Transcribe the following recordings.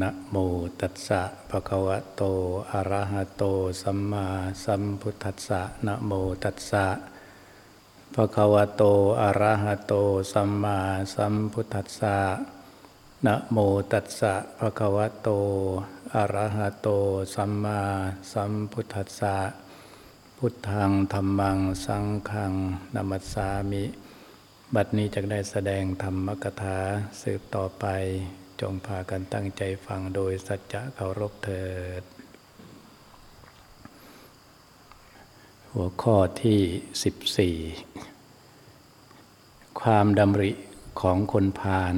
นะโมตัสสะภะคะวะโต อะระหะโต สัมมาสัมพุทธัสสะนะโมตัสสะภะคะวะโต อะระหะโต สัมมาสัมพุทธัสสะนะโมตัสสะภะคะวะโต อะระหะโต สัมมาสัมพุทธัสสะ พุทธังธรรมัง สังฆังนามัสสามิ บัดนี้จะได้แสดงธรรมกถาสืบต่อไป จงพากันตั้งใจฟังโดยสัจจะเคารพเถิด หัวข้อที่ 14 ความดำริของคนพาล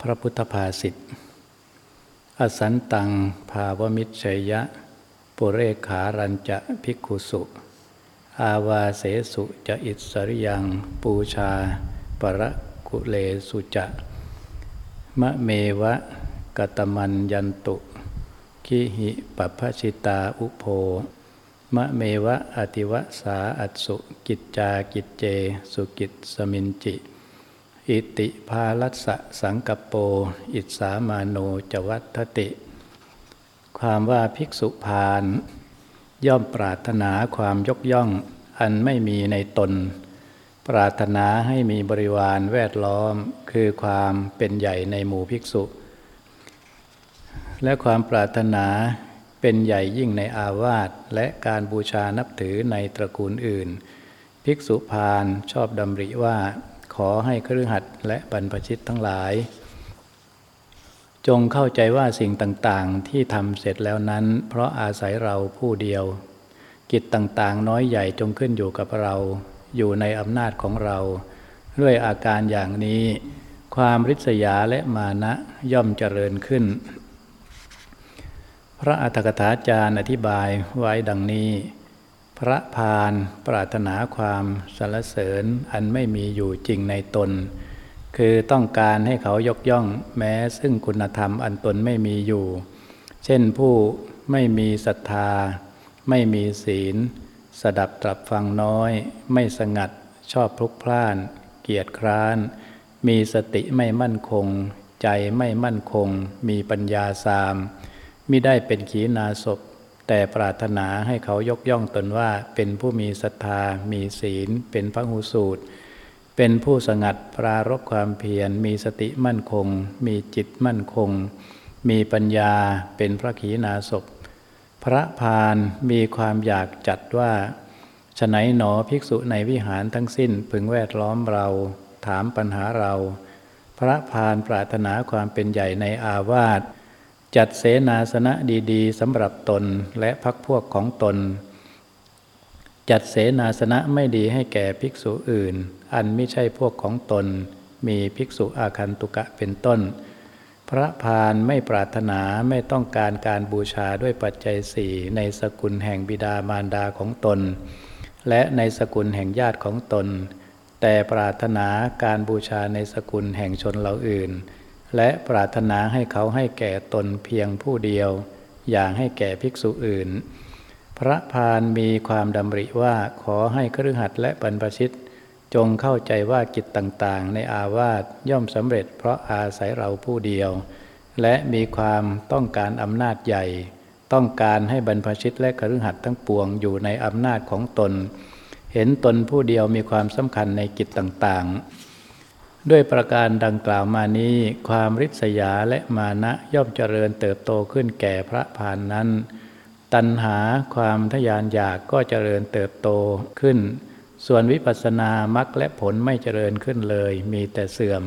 พระพุทธภาษิตอสันตังภาวมิตรชยะ ปุเรขารัญจะภิกขุสุ อาวาเสสุจะอิสริยัง ปูชา ปรกุเลสุจะ มะเมวะกตมันยันตุ คิหิปัพชิตาอุโภมะเมวะอติวะสาอัตสุกิจจากิจเจ สุกิจสมินจิ อิติภาลัสสะสังกโป อิสามาโนจวัตติ ความว่าภิกษุพาน ย่อมปรารถนาความยกย่อง อันไม่มีในตน ปรารถนาให้มีบริวารแวดล้อมคือความเป็นใหญ่ในหมู่ภิกษุ และความปรารถนาเป็นใหญ่ยิ่งในอาวาสและการบูชานับถือในตระกูลอื่น ภิกษุพานชอบดำริว่า ขอให้ครือหัดและบรรพชิตทั้งหลาย จงเข้าใจว่าสิ่งต่างๆ ที่ทำเสร็จแล้วนั้น เพราะอาศัยเราผู้เดียว กิจต่างๆ น้อยใหญ่จงขึ้นอยู่กับเรา อยู่ในอำนาจของเรา ด้วยอาการอย่างนี้ ความริษยาและมานะย่อมเจริญขึ้น พระอัฏฐกถาจารย์อธิบายไว้ดังนี้ พระพานปรารถนาความสรรเสริญอันไม่มีอยู่จริงในตน คือต้องการให้เขายกย่องแม้ซึ่งคุณธรรมอันตนไม่มีอยู่ เช่นผู้ไม่มีศรัทธา ไม่มีศีล สดับตรับฟังน้อย ไม่สงัด ชอบพลุกพล่าน เกียรติคร้าน มีสติไม่มั่นคง ใจไม่มั่นคง มีปัญญาสามมิได้เป็นขีณาศพ แต่ปรารถนาให้เขายกย่องตนว่าเป็นผู้มีศรัทธา มีศีล เป็นพระหูสูตร เป็นผู้สงัดปรารบความเพียร มีสติมั่นคง มีจิตมั่นคง มีปัญญาเป็นพระขีณาศพ พระพานมีความอยากจัดว่าฉไหนหนอภิกษุในวิหารทั้งสิ้นพึงแวดล้อมเรา ถามปัญหาเรา พระพานปรารถนาความเป็นใหญ่ในอาวาสจัดเสนาสนะดีๆสำหรับตนและพักพวกของตน จัดเสนาสนะไม่ดีให้แก่ภิกษุอื่น อันไม่ใช่พวกของตน มีภิกษุอาคันตุกะเป็นต้น พระพานไม่ปรารถนาไม่ต้องการการบูชาด้วยปัจจัยสี่ในสกุลแห่งบิดามารดาของตน และในสกุลแห่งญาติของตน แต่ปรารถนาการบูชาในสกุลแห่งชนเหล่าอื่น และปรารถนาให้เขาให้แก่ตนเพียงผู้เดียว อย่างให้แก่ภิกษุอื่น พระพานมีความดำริว่าขอให้ครือหัดและบรรพชิต จงเข้าใจว่ากิจต่างๆ ในอาวาสย่อมสำเร็จเพราะอาศัยเราผู้เดียว และมีความต้องการอำนาจใหญ่ ต้องการให้บรรพชิตและครือหัดทั้งปวงอยู่ในอำนาจของตน เห็นตนผู้เดียวมีความสำคัญในกิจต่างๆ ด้วยประการดังกล่าวมานี้ ความริษยาและมานะย่อมเจริญเติบโตขึ้นแก่พระพานนั้น ตัณหาความทยานอยากก็เจริญเติบโตขึ้น ส่วนวิปัสสนามรรคและผลไม่เจริญขึ้นเลย มีแต่เสื่อม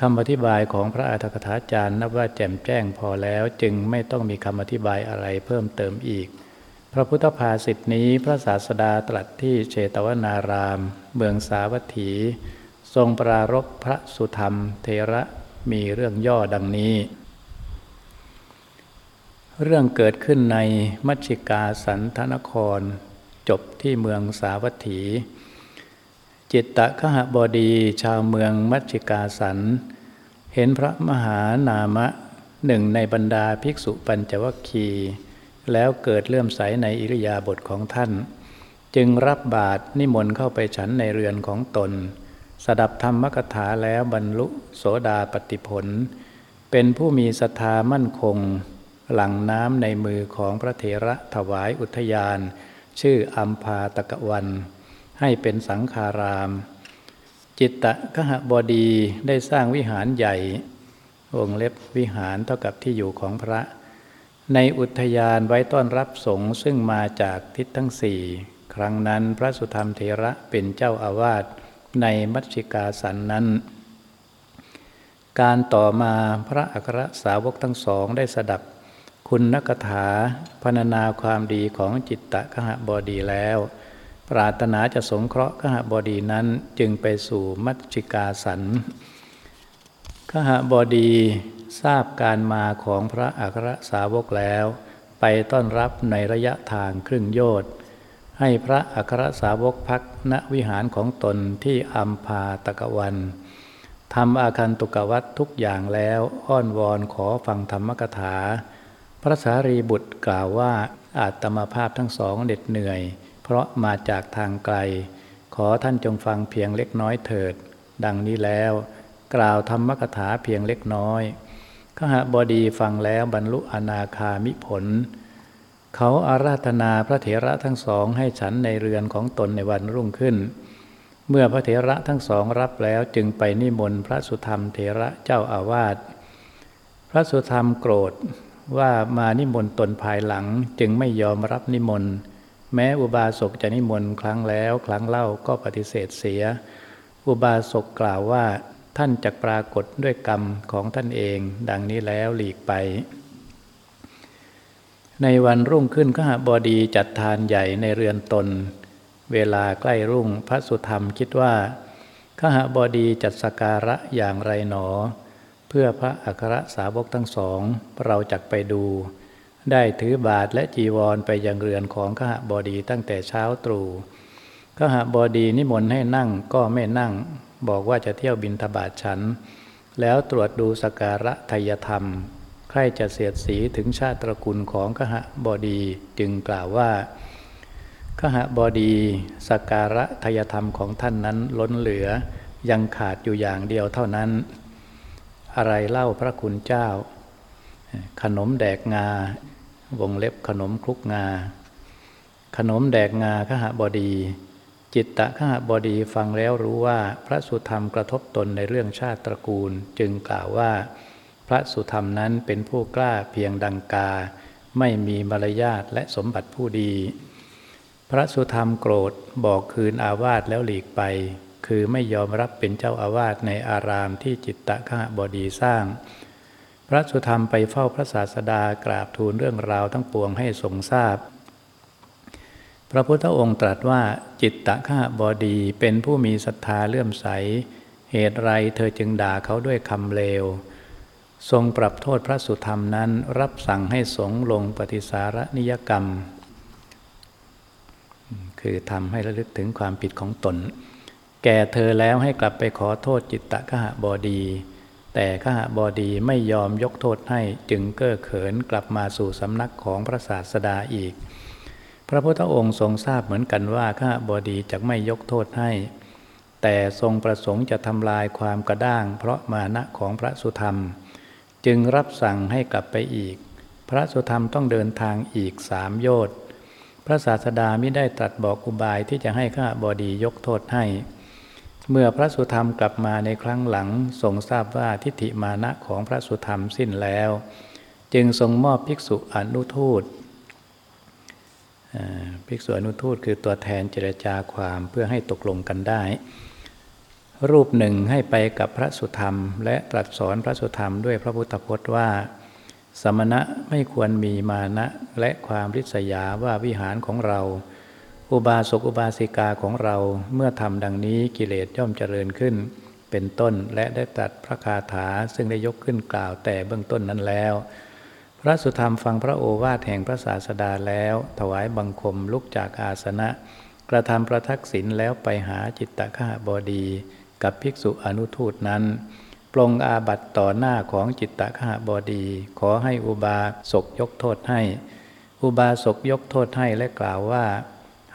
คำอธิบายของพระอัฏฐกถาจารย์นับว่าแจ่มแจ้งพอแล้วจึงไม่ต้องมีคำอธิบายอะไรเพิ่มเติมอีก พระพุทธภาษิตนี้พระศาสดาตรัสที่เชตวนาราม เมืองสาวัตถี ทรงปรารบพระสุธรรม เทระมีเรื่องย่อดังนี้ เรื่องเกิดขึ้นในมัชชิกาสันทนคร จบที่เมืองสาวัตถี จิตตะขหบดีชาวเมืองมัชชิกาสัน เห็นพระมหานามะหนึ่งในบรรดาภิกษุปัญจวัคคีย์แล้วเกิดเลื่อมใสในอิริยาบถของท่าน จึงรับบาตรนิมนต์เข้าไปฉันในเรือนของตน สดับธรรมกถาแล้วบรรลุโสดาปติผล เป็นผู้มีศรัทธามั่นคง หลังน้ำในมือของพระเถระถวายอุทยาน ชื่ออัมพาตกวัน ให้เป็นสังฆาราม จิตตะกหบดีได้สร้างวิหารใหญ่ วงเล็บวิหารเท่ากับที่อยู่ของพระ ในอุทยานไว้ต้อนรับสงฆ์ซึ่งมาจากทิศทั้งสี่ ครั้งนั้นพระสุธรรมเถระเป็นเจ้าอาวาสในมัชชิกาสันนั้น การต่อมาพระอัครสาวกทั้งสองได้สดับ คุณนักถาพรรณนาความดีของจิตตะกหบดีแล้ว ปรารถนาจะสงเคราะห์กหบดีนั้นจึงไปสู่มัชชิกาสันขหบดีทราบการมาของพระอัครสาวกแล้ว ไปต้อนรับในระยะทางครึ่งโยชน์ให้พระอัครสาวกพักณวิหารของตนที่อัมพาตะกวันทำอาคันตุกวัตทุกอย่างแล้วอ้อนวอนขอฟังธรรมกถา พระสารีบุตรกล่าวว่าอาตมาภาพทั้งสองเด็ดเหนื่อย เพราะมาจากทางไกล ขอท่านจงฟังเพียงเล็กน้อยเถิด ดังนี้แล้ว กล่าวธรรมกถาเพียงเล็กน้อยขหบดีฟังแล้วบรรลุอนาคามิผล เขาอาราธนาพระเถระทั้งสองให้ฉันในเรือนของตนในวันรุ่งขึ้น เมื่อพระเถระทั้งสองรับแล้วจึงไปนิมนต์พระสุธรรมเถระเจ้าอาวาสพระสุธรรมโกรธ ว่ามานิมนต์ตนภายหลังจึงไม่ยอมรับนิมนต์แม้อุบาสกจะนิมนต์ครั้งแล้วครั้งเล่าก็ปฏิเสธเสีย อุบาสกกล่าวว่าท่านจะปรากฏด้วยกรรมของท่านเอง ดังนี้แล้วหลีกไป ในวันรุ่งขึ้นขหบดีจัดทานใหญ่ในเรือนตน เวลาใกล้รุ่งพระสุธรรมคิดว่าขหบดีจัดสการะอย่างไรหนอ เพื่อพระอัครสาวกทั้งสอง เราจักไปดู ได้ถือบาทและจีวรไปยังเรือนของขหบดีตั้งแต่เช้าตรู่ขหบดีนิมนต์ให้นั่งก็ไม่นั่ง บอกว่าจะเที่ยวบินทบาทฉัน แล้วตรวจดูสการะทยธรรม ใครจะเสียดสีถึงชาติตระกูลของขหบดีจึงกล่าวว่าขหบดีสการะทยธรรมของท่านนั้นล้นเหลือยังขาดอยู่อย่างเดียวเท่านั้น อะไรเล่าพระคุณเจ้า ขนมแดกงาวงเล็บขนมคลุกงา ขนมแดกงาขหบดี จิตตะขหบดีฟังแล้วรู้ว่าพระสุธรรมกระทบตนในเรื่องชาติตระกูล จึงกล่าวว่า พระสุธรรมนั้นเป็นผู้กล้าเพียงดังกา ไม่มีมารยาทและสมบัติผู้ดี พระสุธรรมโกรธบอกคืนอาวาสแล้วหลีกไป คือไม่ยอมรับเป็นเจ้าอาวาสในอารามที่จิตตะขบดีสร้าง พระสุธรรมไปเฝ้าพระศาสดากราบทูลเรื่องราวทั้งปวงให้ทรงทราบ พระพุทธองค์ตรัสว่าจิตตะขบดีเป็นผู้มีศรัทธาเลื่อมใส เหตุไรเธอจึงด่าเขาด้วยคำเลว ทรงปรับโทษพระสุธรรมนั้นรับสั่งให้สงลงปฏิสารนิยกรรม คือทำให้ระลึกถึงความผิดของตน แก่เธอแล้วให้กลับไปขอโทษจิตตะขหบดี แต่ขหบดีไม่ยอมยกโทษให้จึงเก้อเขินกลับมาสู่สำนักของพระศาสดาอีก พระพุทธองค์ทรงทราบเหมือนกันว่าขหบดีจะไม่ยกโทษให้ แต่ทรงประสงค์จะทำลายความกระด้าง เพราะมานะของพระสุธรรม จึงรับสั่งให้กลับไปอีก พระสุธรรมต้องเดินทางอีกสามโยชน์พระศาสดาไม่ได้ตรัสบอกอุบายที่จะให้ข้าบอดียกโทษให้ เมื่อพระสุธรรมกลับมาในครั้งหลังทรงทราบว่าทิฏฐิมานะของพระสุธรรมสิ้นแล้ว จึงทรงมอบภิกษุอนุทูตภิกษุอนุทูตคือตัวแทนเจรจาความเพื่อให้ตกลงกันได้ รูปหนึ่งให้ไปกับพระสุธรรม และตรัสสอนพระสุธรรมด้วยพระพุทธพจน์ว่า สมณะไม่ควรมีมานะและความริษยาว่าวิหารของเรา อุบาสกอุบาสิกาของเราเมื่อทำดังนี้กิเลสย่อมเจริญขึ้น เป็นต้นและได้ตัดพระคาถาซึ่งได้ยกขึ้นกล่าวแต่เบื้องต้นนั้นแล้ว พระสุธรรมฟังพระโอวาทแห่งพระศาสดาแล้ว ถวายบังคมลุกจากอาสนะ กระทำประทักษิณแล้วไปหาจิตตะข้าบดี กับภิกษุอนุทูตนั้นปลงอาบัตต่อหน้าของจิตตะขบดี ขอให้อุบาสกยกโทษให้ อุบาสกยกโทษให้และกล่าวว่า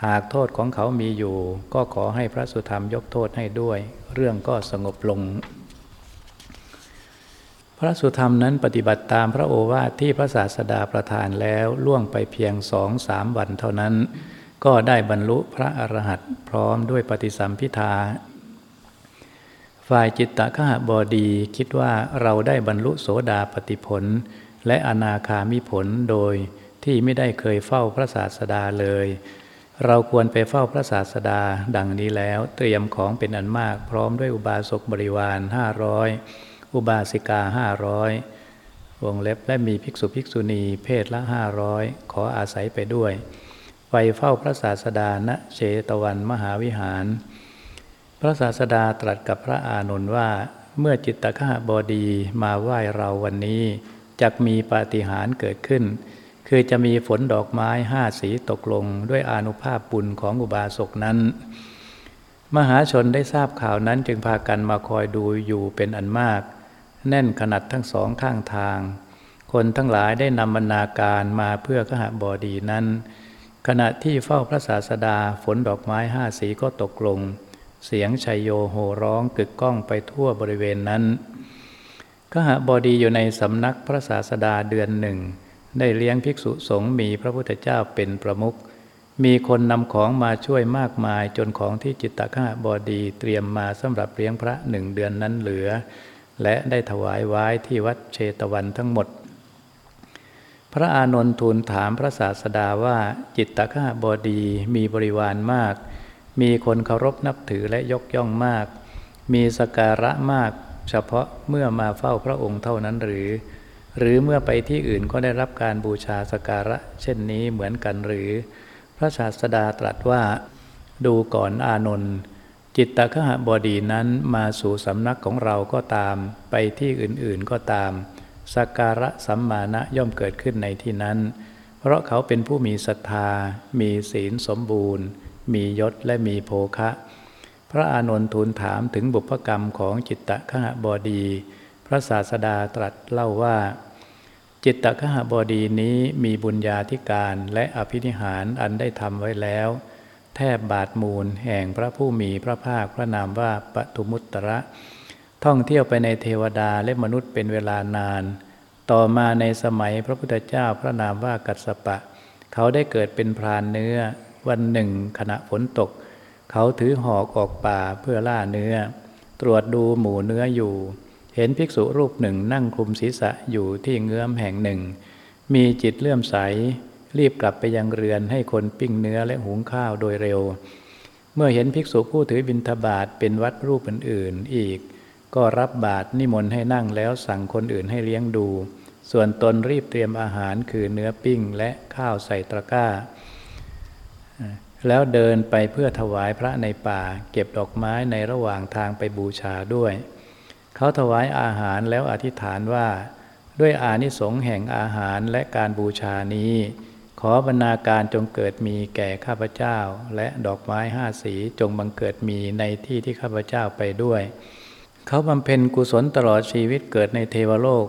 หากโทษของเขามีอยู่ ก็ขอให้พระสุธรรมยกโทษให้ด้วย เรื่องก็สงบลง พระสุธรรมนั้นปฏิบัติตามพระโอวาทที่พระศาสดาประทานแล้วล่วงไปเพียงสองสามวันเท่านั้น ก็ได้บรรลุพระอรหันต์พร้อมด้วยปฏิสัมพิทาฝ่ายจิตตะขหบดีคิดว่าเราได้บรรลุโสดาปฏิผล และอนาคามิผลโดยที่ไม่ได้เคยเฝ้าพระศาสดาเลย เราควรไปเฝ้าพระศาสดาดังนี้แล้ว เตรียมของเป็นอันมากพร้อมด้วยอุบาสกบริวารห้าร้อยอุบาสิกาห้าร้อยวงเล็บและมีภิกษุภิกษุณีเพศละห้าร้อยขออาศัยไปด้วย ไปเฝ้าพระศาสดาณเชตวันมหาวิหาร พระศาสดาตรัสกับพระอานนท์ว่า เมื่อจิตตะขหบดีมาไหว้เราวันนี้จะมีปาฏิหาริย์เกิดขึ้น คือจะมีฝนดอกไม้ห้าสีตกลงด้วยอนุภาพบุญของอุบาสกนั้น มหาชนได้ทราบข่าวนั้นจึงพากันมาคอยดูอยู่เป็นอันมาก แน่นขนาดทั้งสองข้างทาง คนทั้งหลายได้นำบรรณาการมาเพื่อขหบดีนั้น ขณะที่เฝ้าพระศาสดาฝนดอกไม้ห้าสีก็ตกลง เสียงชัยโยโห่ร้องกึกก้องไปทั่วบริเวณนั้นขหบดีอยู่ในสำนักพระศาสดาเดือนหนึ่ง ได้เลี้ยงภิกษุสงฆ์มีพระพุทธเจ้าเป็นประมุขมีคนนำของมาช่วยมากมายจนของที่จิตตะขหบดีเตรียมมาสำหรับเลี้ยงพระหนึ่งเดือนนั้นเหลือ และได้ถวายไว้ที่วัดเชตวันทั้งหมด พระอานนท์ทูลถามพระศาสดาว่าจิตตะขหบดีมีบริวารมาก มีคนเคารพนับถือและยกย่องมาก มีสการะมาก เฉพาะเมื่อมาเฝ้าพระองค์เท่านั้นหรือ หรือเมื่อไปที่อื่นก็ได้รับการบูชาสการะ เช่นนี้เหมือนกันหรือ พระศาสดาตรัสว่า ดูก่อนอานนท์จิตตคหบดีนั้นมาสู่สำนักของเราก็ตาม ไปที่อื่นๆก็ตามสักการะสัมมาณะย่อมเกิดขึ้นในที่นั้น เพราะเขาเป็นผู้มีศรัทธา มีศีลสมบูรณ์ มียศและมีโภคะ พระอานนท์ทูลถามถึงบุพกรรมของจิตตะขหบดี พระศาสดาตรัสเล่าว่า จิตตะขหบดีนี้มีบุญญาธิการและอภินิหารอันได้ทำไว้แล้ว แทบบาทมูลแห่งพระผู้มีพระภาคพระนามว่าปทุมุตตระ ท่องเที่ยวไปในเทวดาและมนุษย์เป็นเวลานาน ต่อมาในสมัยพระพุทธเจ้าพระนามว่ากัสสปะ เขาได้เกิดเป็นพรานเนื้อ วันหนึ่งขณะฝนตก เขาถือหอกออกป่าเพื่อล่าเนื้อ ตรวจดูหมูเนื้ออยู่ เห็นภิกษุรูปหนึ่งนั่งคลุมศีรษะอยู่ที่เงื้อมแห่งหนึ่ง มีจิตเลื่อมใส รีบกลับไปยังเรือนให้คนปิ้งเนื้อและหุงข้าวโดยเร็ว เมื่อเห็นภิกษุผู้ถือบิณฑบาตเป็นวัดรูปอื่นๆอีก ก็รับบาตรนิมนต์ให้นั่งแล้วสั่งคนอื่นให้เลี้ยงดู ส่วนตนรีบเตรียมอาหารคือเนื้อปิ้งและข้าวใส่ตะกร้า แล้วเดินไปเพื่อถวายพระในป่า เก็บดอกไม้ในระหว่างทางไปบูชาด้วย เขาถวายอาหารแล้วอธิษฐานว่า ด้วยอานิสงส์แห่งอาหารและการบูชานี้ ขอบรรณาการจงเกิดมีแก่ข้าพเจ้า และดอกไม้ห้าสีจงบังเกิดมีในที่ที่ข้าพเจ้าไปด้วย เขาบำเพ็ญกุศลตลอดชีวิตเกิดในเทวโลก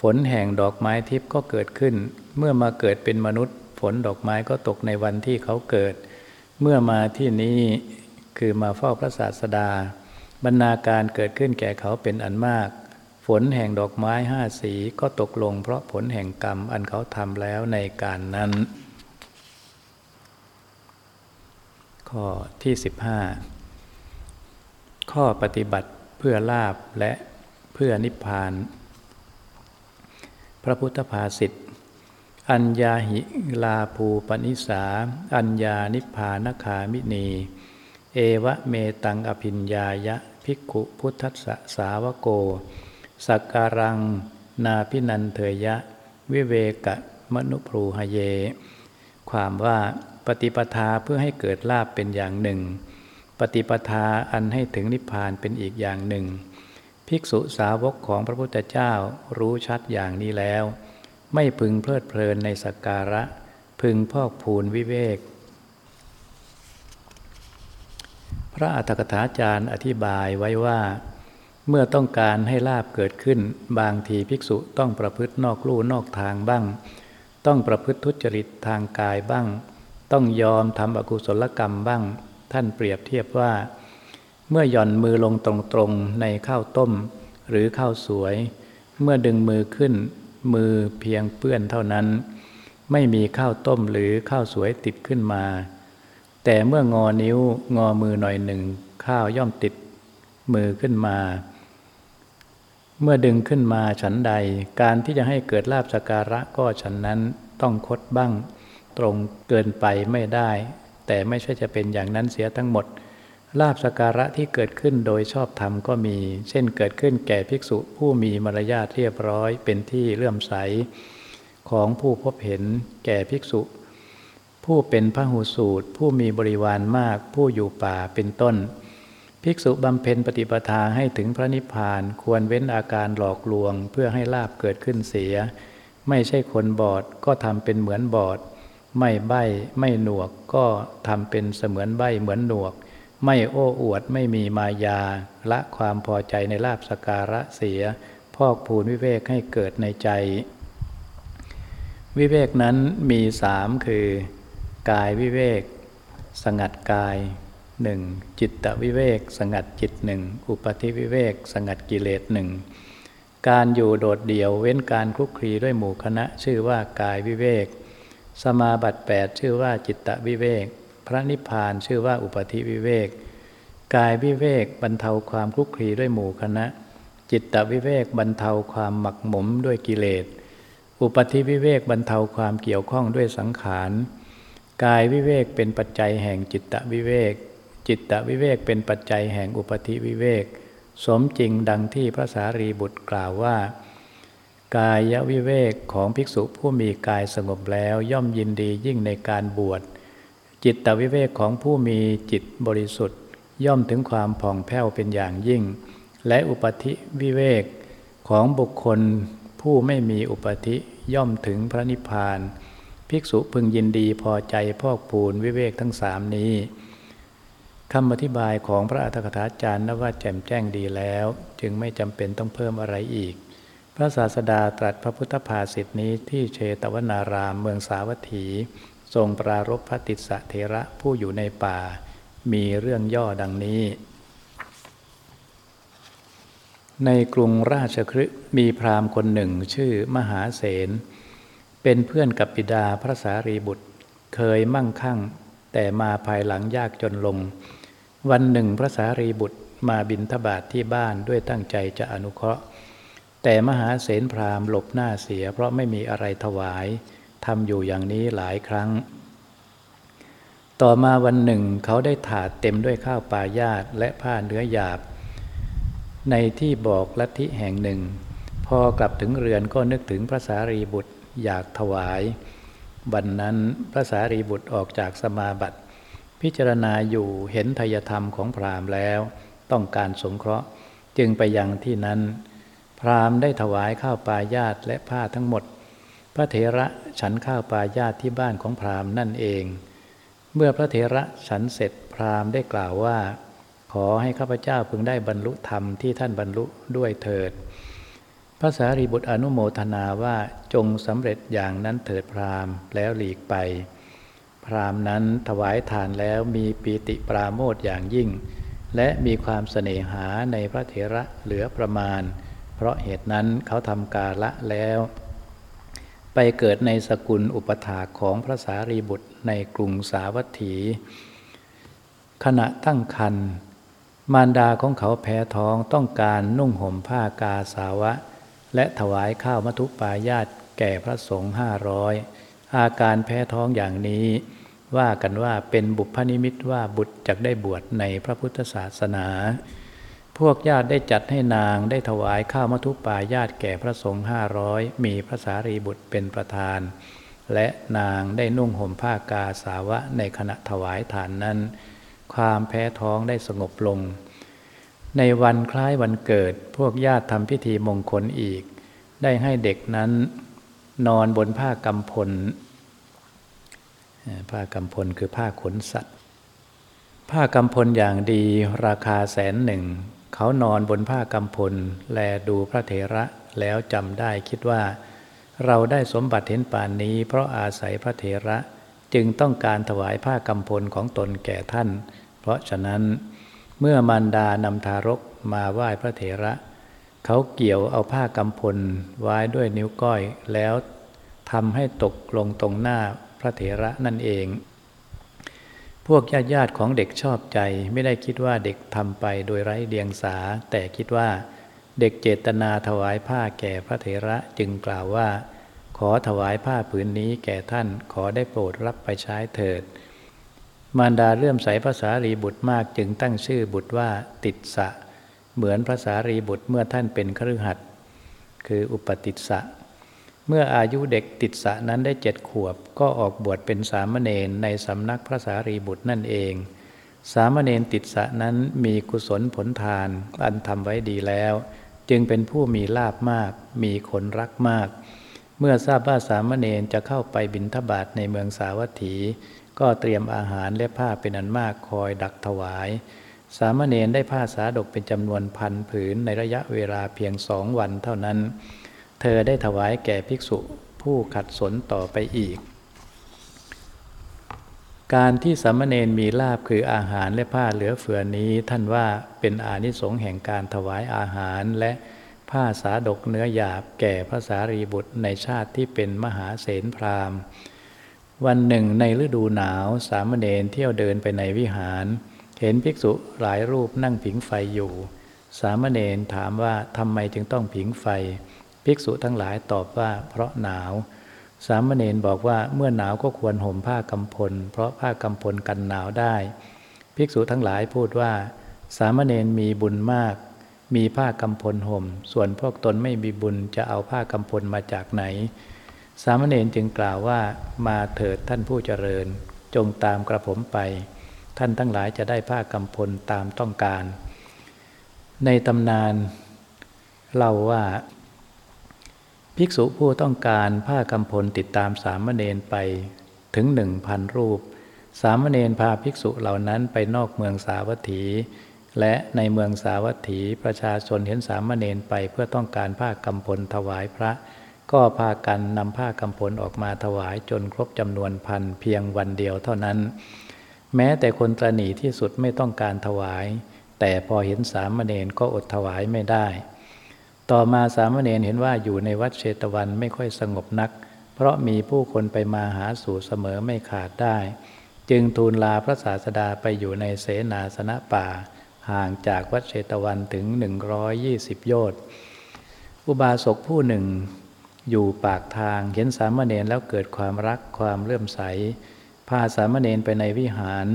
ฝนแห่งดอกไม้ทิพย์ก็เกิดขึ้น เมื่อมาเกิดเป็นมนุษย์ฝนดอกไม้ก็ตกในวันที่เขาเกิด เมื่อมาที่นี้คือมาเฝ้าพระศาสดา บรรณาการเกิดขึ้นแก่เขาเป็นอันมาก ฝนแห่งดอกไม้ห้าสีก็ตกลงเพราะผลแห่งกรรมอันเขาทำแล้วในการนั้น ข้อที่ 15 ข้อปฏิบัติเพื่อลาบและเพื่อนิพพาน พระพุทธภาษิตอัญญาหิลาภูปนิสา อัญญานิพพานคามินี เอวะเมตังอภิญญายะ ภิกขุพุทธสสาวโก สักการัง นาพินันเถยะ วิเวกะมนุพรูหเย ความว่าปฏิปทาเพื่อให้เกิดลาบเป็นอย่างหนึ่ง ปฏิปทาอันให้ถึงนิพพานเป็นอีกอย่างหนึ่ง ภิกษุสาวกของพระพุทธเจ้ารู้ชัดอย่างนี้แล้ว ไม่พึงเพลิดเพลินในสักการะ พึงพอกพูนวิเวก พ ระอัฏฐกถาจารย์อธิบายไว้ว่า เมื่อต้องการให้ลาบเกิดขึ้น บางทีภิกษุต้องประพฤตินอกลู่นอกทางบ้าง ต้องประพฤติทุจริตทางกายบ้าง ต้องยอมทำอกุศลกรรมบ้าง ท่านเปรียบเทียบว่า เมื่อหย่อนมือลงตรงๆในข้าวต้ม หรือข้าวสวย เมื่อดึงมือขึ้น มือเพียงเปื้อนเท่านั้น ไม่มีข้าวต้มหรือข้าวสวยติดขึ้นมา แต่เมื่องอนิ้วงอมือหน่อยหนึ่ง ข้าวย่อมติดมือขึ้นมา เมื่อดึงขึ้นมาฉันใด การที่จะให้เกิดลาบสการะก็ฉันนั้นต้องคดบ้าง ตรงเกินไปไม่ได้ แต่ไม่ใช่จะเป็นอย่างนั้นเสียทั้งหมดลาบสการะที่เกิดขึ้นโดยชอบธรรมก็มี เช่นเกิดขึ้นแก่ภิกษุผู้มีมารยาทเรียบร้อยเป็นที่เลื่อมใส ของผู้พบเห็นแก่ภิกษุ ผู้เป็นพระหูสูตร ผู้มีบริวารมาก ผู้อยู่ป่าเป็นต้น ภิกษุบำเพ็ญปฏิปทาให้ถึงพระนิพพานควรเว้นอาการหลอกลวง เพื่อให้ลาบเกิดขึ้นเสีย ไม่ใช่คนบอดก็ทำเป็นเหมือนบอด ไม่ใบ้ไม่หนวกก็ทำเป็นเสมือนใบ้เหมือนหนวก ไม่โอ้อวดไม่มีมายา ละความพอใจในลาบสการะเสีย พอกพูนวิเวกให้เกิดในใจ วิเวกนั้นมีสามคือ กายวิเวก สงัดกายหนึ่งจิตตวิเวก สงัดจิตหนึ่งอุปธิวิเวก สงัดกิเลสหนึ่งการอยู่โดดเดี่ยวเว้นการคลุกคลีด้วยหมู่คณะ ชื่อว่ากายวิเวก สมาบัติ8ชื่อว่าจิตตวิเวก พระนิพพานชื่อว่าอุปธิวิเวก กายวิเวกบรรเทาความคลุกคลีด้วยหมู่คณะ จิตตวิเวกบรรเทาความหมักหมมด้วยกิเลส อุปธิวิเวกบรรเทาความเกี่ยวข้องด้วยสังขาร กายวิเวกเป็นปัจจัยแห่งจิตตวิเวก จิตตวิเวกเป็นปัจจัยแห่งอุปธิวิเวก สมจริงดังที่พระสารีบุตรกล่าวว่า กายวิเวกของภิกษุผู้มีกายสงบแล้วย่อมยินดียิ่งในการบวช จิตตวิเวกของผู้มีจิตบริสุทธิ์ ย่อมถึงความผ่องแผ้วเป็นอย่างยิ่ง และอุปธิวิเวกของบุคคลผู้ไม่มีอุปธิย่อมถึงพระนิพพาน ภิกษุพึงยินดีพอใจพอกพูนวิเวกทั้งสามนี้คำอธิบายของพระอัฏฐกถาจารย์นว่าแจ่มแจ้งดีแล้ว จึงไม่จำเป็นต้องเพิ่มอะไรอีก พระศาสดาตรัสพระพุทธภาษิตนี้ที่เชตวนารามเมืองสาวัตถี ทรงปรารบพระติสะเทระผู้อยู่ในป่า มีเรื่องย่อดังนี้ ในกรุงราชคฤห์มีพราหมณ์คนหนึ่งชื่อมหาเสน เป็นเพื่อนกับปิดาพระสารีบุตร เคยมั่งคั่ง แต่มาภายหลังยากจนลง วันหนึ่งพระสารีบุตรมาบินทบาทที่บ้านด้วยตั้งใจจะอนุเคราะห์ แต่มหาเสนพราหมณ์หลบหน้าเสีย เพราะไม่มีอะไรถวายทำอยู่อย่างนี้หลายครั้ง ต่อมาวันหนึ่งเขาได้ถาดเต็มด้วยข้าวปลายาตและผ้าเนื้อหยาบ ในที่บอกลัทธิแห่งหนึ่ง พอกลับถึงเรือนก็นึกถึงพระสารีบุตร อยากถวายวันนั้นพระสารีบุตรออกจากสมาบัติ พิจารณาอยู่เห็นทยธรรมของพราหมณ์แล้ว ต้องการสงเคราะห์จึงไปยังที่นั้น พราหมณ์ได้ถวายข้าวปลายาตและผ้าทั้งหมด พระเถระฉันข้าวปลายาตที่บ้านของพราหมณ์นั่นเอง เมื่อพระเถระฉันเสร็จพราหมณ์ได้กล่าวว่า ขอให้ข้าพเจ้าพึงได้บรรลุธรรมที่ท่านบรรลุด้วยเถิด พระสารีบุตรอนุโมทนาว่าจงสำเร็จอย่างนั้นเถิดพราหมณ์แล้วหลีกไป พราหมณ์นั้นถวายทานแล้วมีปีติปราโมทอย่างยิ่ง และมีความเสน่หาในพระเถระเหลือประมาณ เพราะเหตุนั้นเขาทำกาละแล้ว ไปเกิดในสกุลอุปถาของพระสารีบุตรในกรุงสาวัตถี ขณะตั้งครรภ์มารดาของเขาแพ้ท้องต้องการนุ่งห่มผ้ากาสาวะ และถวายข้าวมัทุปายาตแก่พระสงฆ์ห้าร้อยอาการแพ้ท้องอย่างนี้ ว่ากันว่าเป็นบุพนิมิตว่าบุตรจะได้บวชในพระพุทธศาสนา พวกญาติได้จัดให้นางได้ถวายข้าวมัทุปายาตแก่พระสงฆ์ห้าร้อยมีพระสารีบุตรเป็นประธาน และนางได้นุ่งห่มผ้ากาสาวะในขณะถวายฐานนั้น ความแพ้ท้องได้สงบลง ในวันคล้ายวันเกิดพวกญาติทำพิธีมงคลอีก ได้ให้เด็กนั้น นอนบนผ้ากำพล ผ้ากำพลคือผ้าขนสัตว์ ผ้ากำพลอย่างดีราคาแสนหนึ่ง เขานอนบนผ้ากำพล แลดูพระเถระแล้วจำได้คิดว่า เราได้สมบัติเห็นป่านนี้ เพราะอาศัยพระเถระจึงต้องการถวายผ้ากำพลของตนแก่ท่าน เพราะฉะนั้น เมื่อมารดานำทารกมาไหว้พระเถระ เขาเกี่ยวเอาผ้ากำพลไว้ด้วยนิ้วก้อยแล้วทำให้ตกลงตรงหน้าพระเถระนั่นเอง พวกญาติญาติของเด็กชอบใจไม่ได้คิดว่าเด็กทำไปโดยไร้เดียงสา แต่คิดว่าเด็กเจตนาถวายผ้าแก่พระเถระจึงกล่าวว่า ขอถวายผ้าผืนนี้แก่ท่านขอได้โปรดรับไปใช้เถิด มารดาเลื่อมใสภาษารีบุตรมากจึงตั้งชื่อบุตรว่าติดสะ เหมือนภาษารีบุตรเมื่อท่านเป็นครือหัดคืออุปติสสะ เมื่ออายุเด็กติดสะนั้นได้เจ็ดขวบ ก็ออกบวชเป็นสามเณรในสำนักพระสารีบุตรนั่นเอง สามเณรติดสะนั้นมีกุศลผลทานอันทำไว้ดีแล้ว จึงเป็นผู้มีลาบมาก มีคนรักมาก เมื่อทราบว่าสามเณรจะเข้าไปบิณฑบาตในเมืองสาวัตถี ก็เตรียมอาหารและผ้าเป็นอันมากคอยดักถวาย สามเณรได้ผ้าสาดกเป็นจำนวนพันผืนในระยะเวลาเพียงสองวันเท่านั้น เธอได้ถวายแก่ภิกษุผู้ขัดสนต่อไปอีก การที่สัมเนนมีลาบคืออาหารและผ้าเหลือเฟือนี้ ท่านว่าเป็นอานิสงส์แห่งการถวายอาหารและผ้าสาดกเนื้อหยาบแก่พระสารีบุตรในชาติที่เป็นมหาเสนพราหมณ์ วันหนึ่งในฤดูหนาวสามเณรเที่ยวเดินไปในวิหาร เห็นภิกษุหลายรูปนั่งผิงไฟอยู่ สามเณรถามว่าทำไมจึงต้องผิงไฟ ภิกษุทั้งหลายตอบว่า เพราะหนาว สามเณรบอกว่าเมื่อหนาวก็ควรห่มผ้ากำพล เพราะผ้ากำพลกันหนาวได้ ภิกษุทั้งหลายพูดว่า สามเณรมีบุญมาก มีผ้ากำพลห่ม ส่วนพวกตนไม่มีบุญจะเอาผ้ากำพลมาจากไหน สามเณรจึงกล่าวว่ามาเถิดท่านผู้เจริญ จงตามกระผมไป ท่านทั้งหลายจะได้ผ้ากำพลตามต้องการ ในตำนานเล่าว่า ภิกษุผู้ต้องการผ้ากำพลติดตามสามเณรไปถึงหนึ่งพันรูป สามเณรพาภิกษุเหล่านั้นไปนอกเมืองสาวัตถี และในเมืองสาวัตถีประชาชนเห็นสามเณรไปเพื่อต้องการผ้ากำพลถวายพระ ก็พากันนำผ้ากำพลออกมาถวายจนครบจำนวนพันเพียงวันเดียวเท่านั้น แม้แต่คนตรณีที่สุดไม่ต้องการถวาย แต่พอเห็นสามเณรก็อดถวายไม่ได้ ต่อมาสามเณรเห็นว่าอยู่ในวัดเชตวันไม่ค่อยสงบนัก เพราะมีผู้คนไปมาหาสู่เสมอไม่ขาดได้ จึงทูลลาพระศาสดาไปอยู่ในเสนาสนะป่า ห่างจากวัดเชตวันถึง 120 โยชน์อุบาสกผู้หนึ่ง อยู่ปากทางเห็นสามเณรแล้วเกิดความรักความเลื่อมใส พาสามเณรไปในวิหาร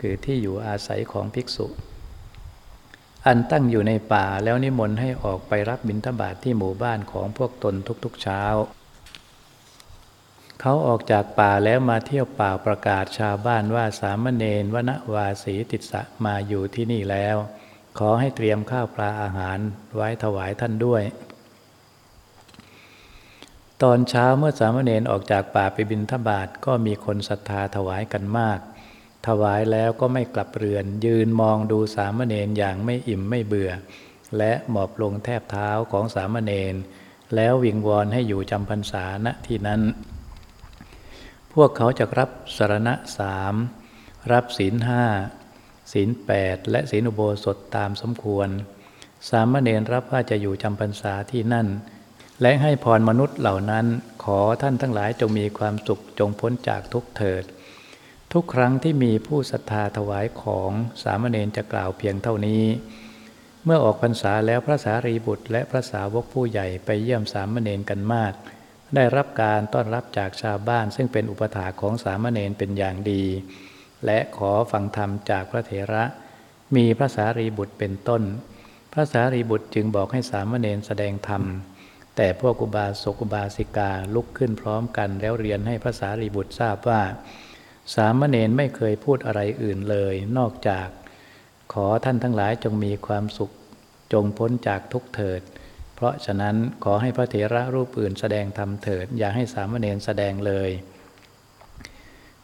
คือที่อยู่อาศัยของภิกษุ อันตั้งอยู่ในป่าแล้วนิมนต์ให้ออกไปรับบิณฑบาตทที่หมู่บ้านของพวกตนทุกๆเช้า เขาออกจากป่าแล้วมาเที่ยวป่าประกาศชาวบ้านว่าสามเณรวนวาสีติสะมาอยู่ที่นี่แล้ว ขอให้เตรียมข้าวปลาอาหารไว้ถวายท่านด้วย ตอนเช้าเมื่อสามเณรออกจากป่าไปบิณฑบาตก็มีคนศรัทธาถวายกันมาก ถวายแล้วก็ไม่กลับเรือน ยืนมองดูสามเณรอย่างไม่อิ่มไม่เบื่อ และหมอบลงแทบเท้าของสามเณรแล้ววิงวอนให้อยู่จำพรรษาณที่นั้น พวกเขาจะรับสารณะสามรับศีลห้าศีลแปดและศีลอุโบสถตามสมควร สามเณรรับว่าจะอยู่จำพรรษาที่นั่น และให้พรมนุษย์เหล่านั้น ขอท่านทั้งหลายจงมีความสุขจงพ้นจากทุกเถิด ทุกครั้งที่มีผู้ศรัทธาถวายของสามเณรจะกล่าวเพียงเท่านี้ เมื่อออกพรรษาแล้วพระสารีบุตร และพระสาวกผู้ใหญ่ไปเยี่ยมสามเณรกันมาก ได้รับการต้อนรับจากชาวบ้าน ซึ่งเป็นอุปถาของสามเณรเป็นอย่างดี และขอฟังธรรมจากพระเถระ มีพระสารีบุตรเป็นต้น พระสารีบุตรจึงบอกให้สามเณรแสดงธรรม แต่พวกอุบาสกอุบาสิกาลุกขึ้นพร้อมกันแล้วเรียนให้พระสารีบุตรทราบว่า สามเณรไม่เคยพูดอะไรอื่นเลย นอกจาก ขอท่านทั้งหลายจงมีความสุขจงพ้นจากทุกเถิด เพราะฉะนั้นขอให้พระเถระรูปอื่นแสดงธรรมเถิด อย่าให้สามเณรแสดงเลย